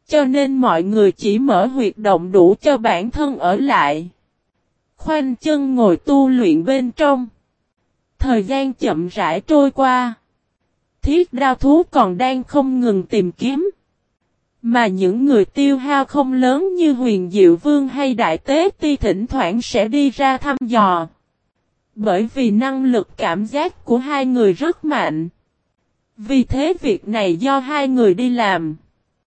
Cho nên mọi người chỉ mở huyệt động đủ cho bản thân ở lại. Khoanh chân ngồi tu luyện bên trong. Thời gian chậm rãi trôi qua. Thiết đao thú còn đang không ngừng tìm kiếm. Mà những người tiêu hao không lớn như huyền diệu vương hay đại tế ti thỉnh thoảng sẽ đi ra thăm dò. Bởi vì năng lực cảm giác của hai người rất mạnh. Vì thế việc này do hai người đi làm.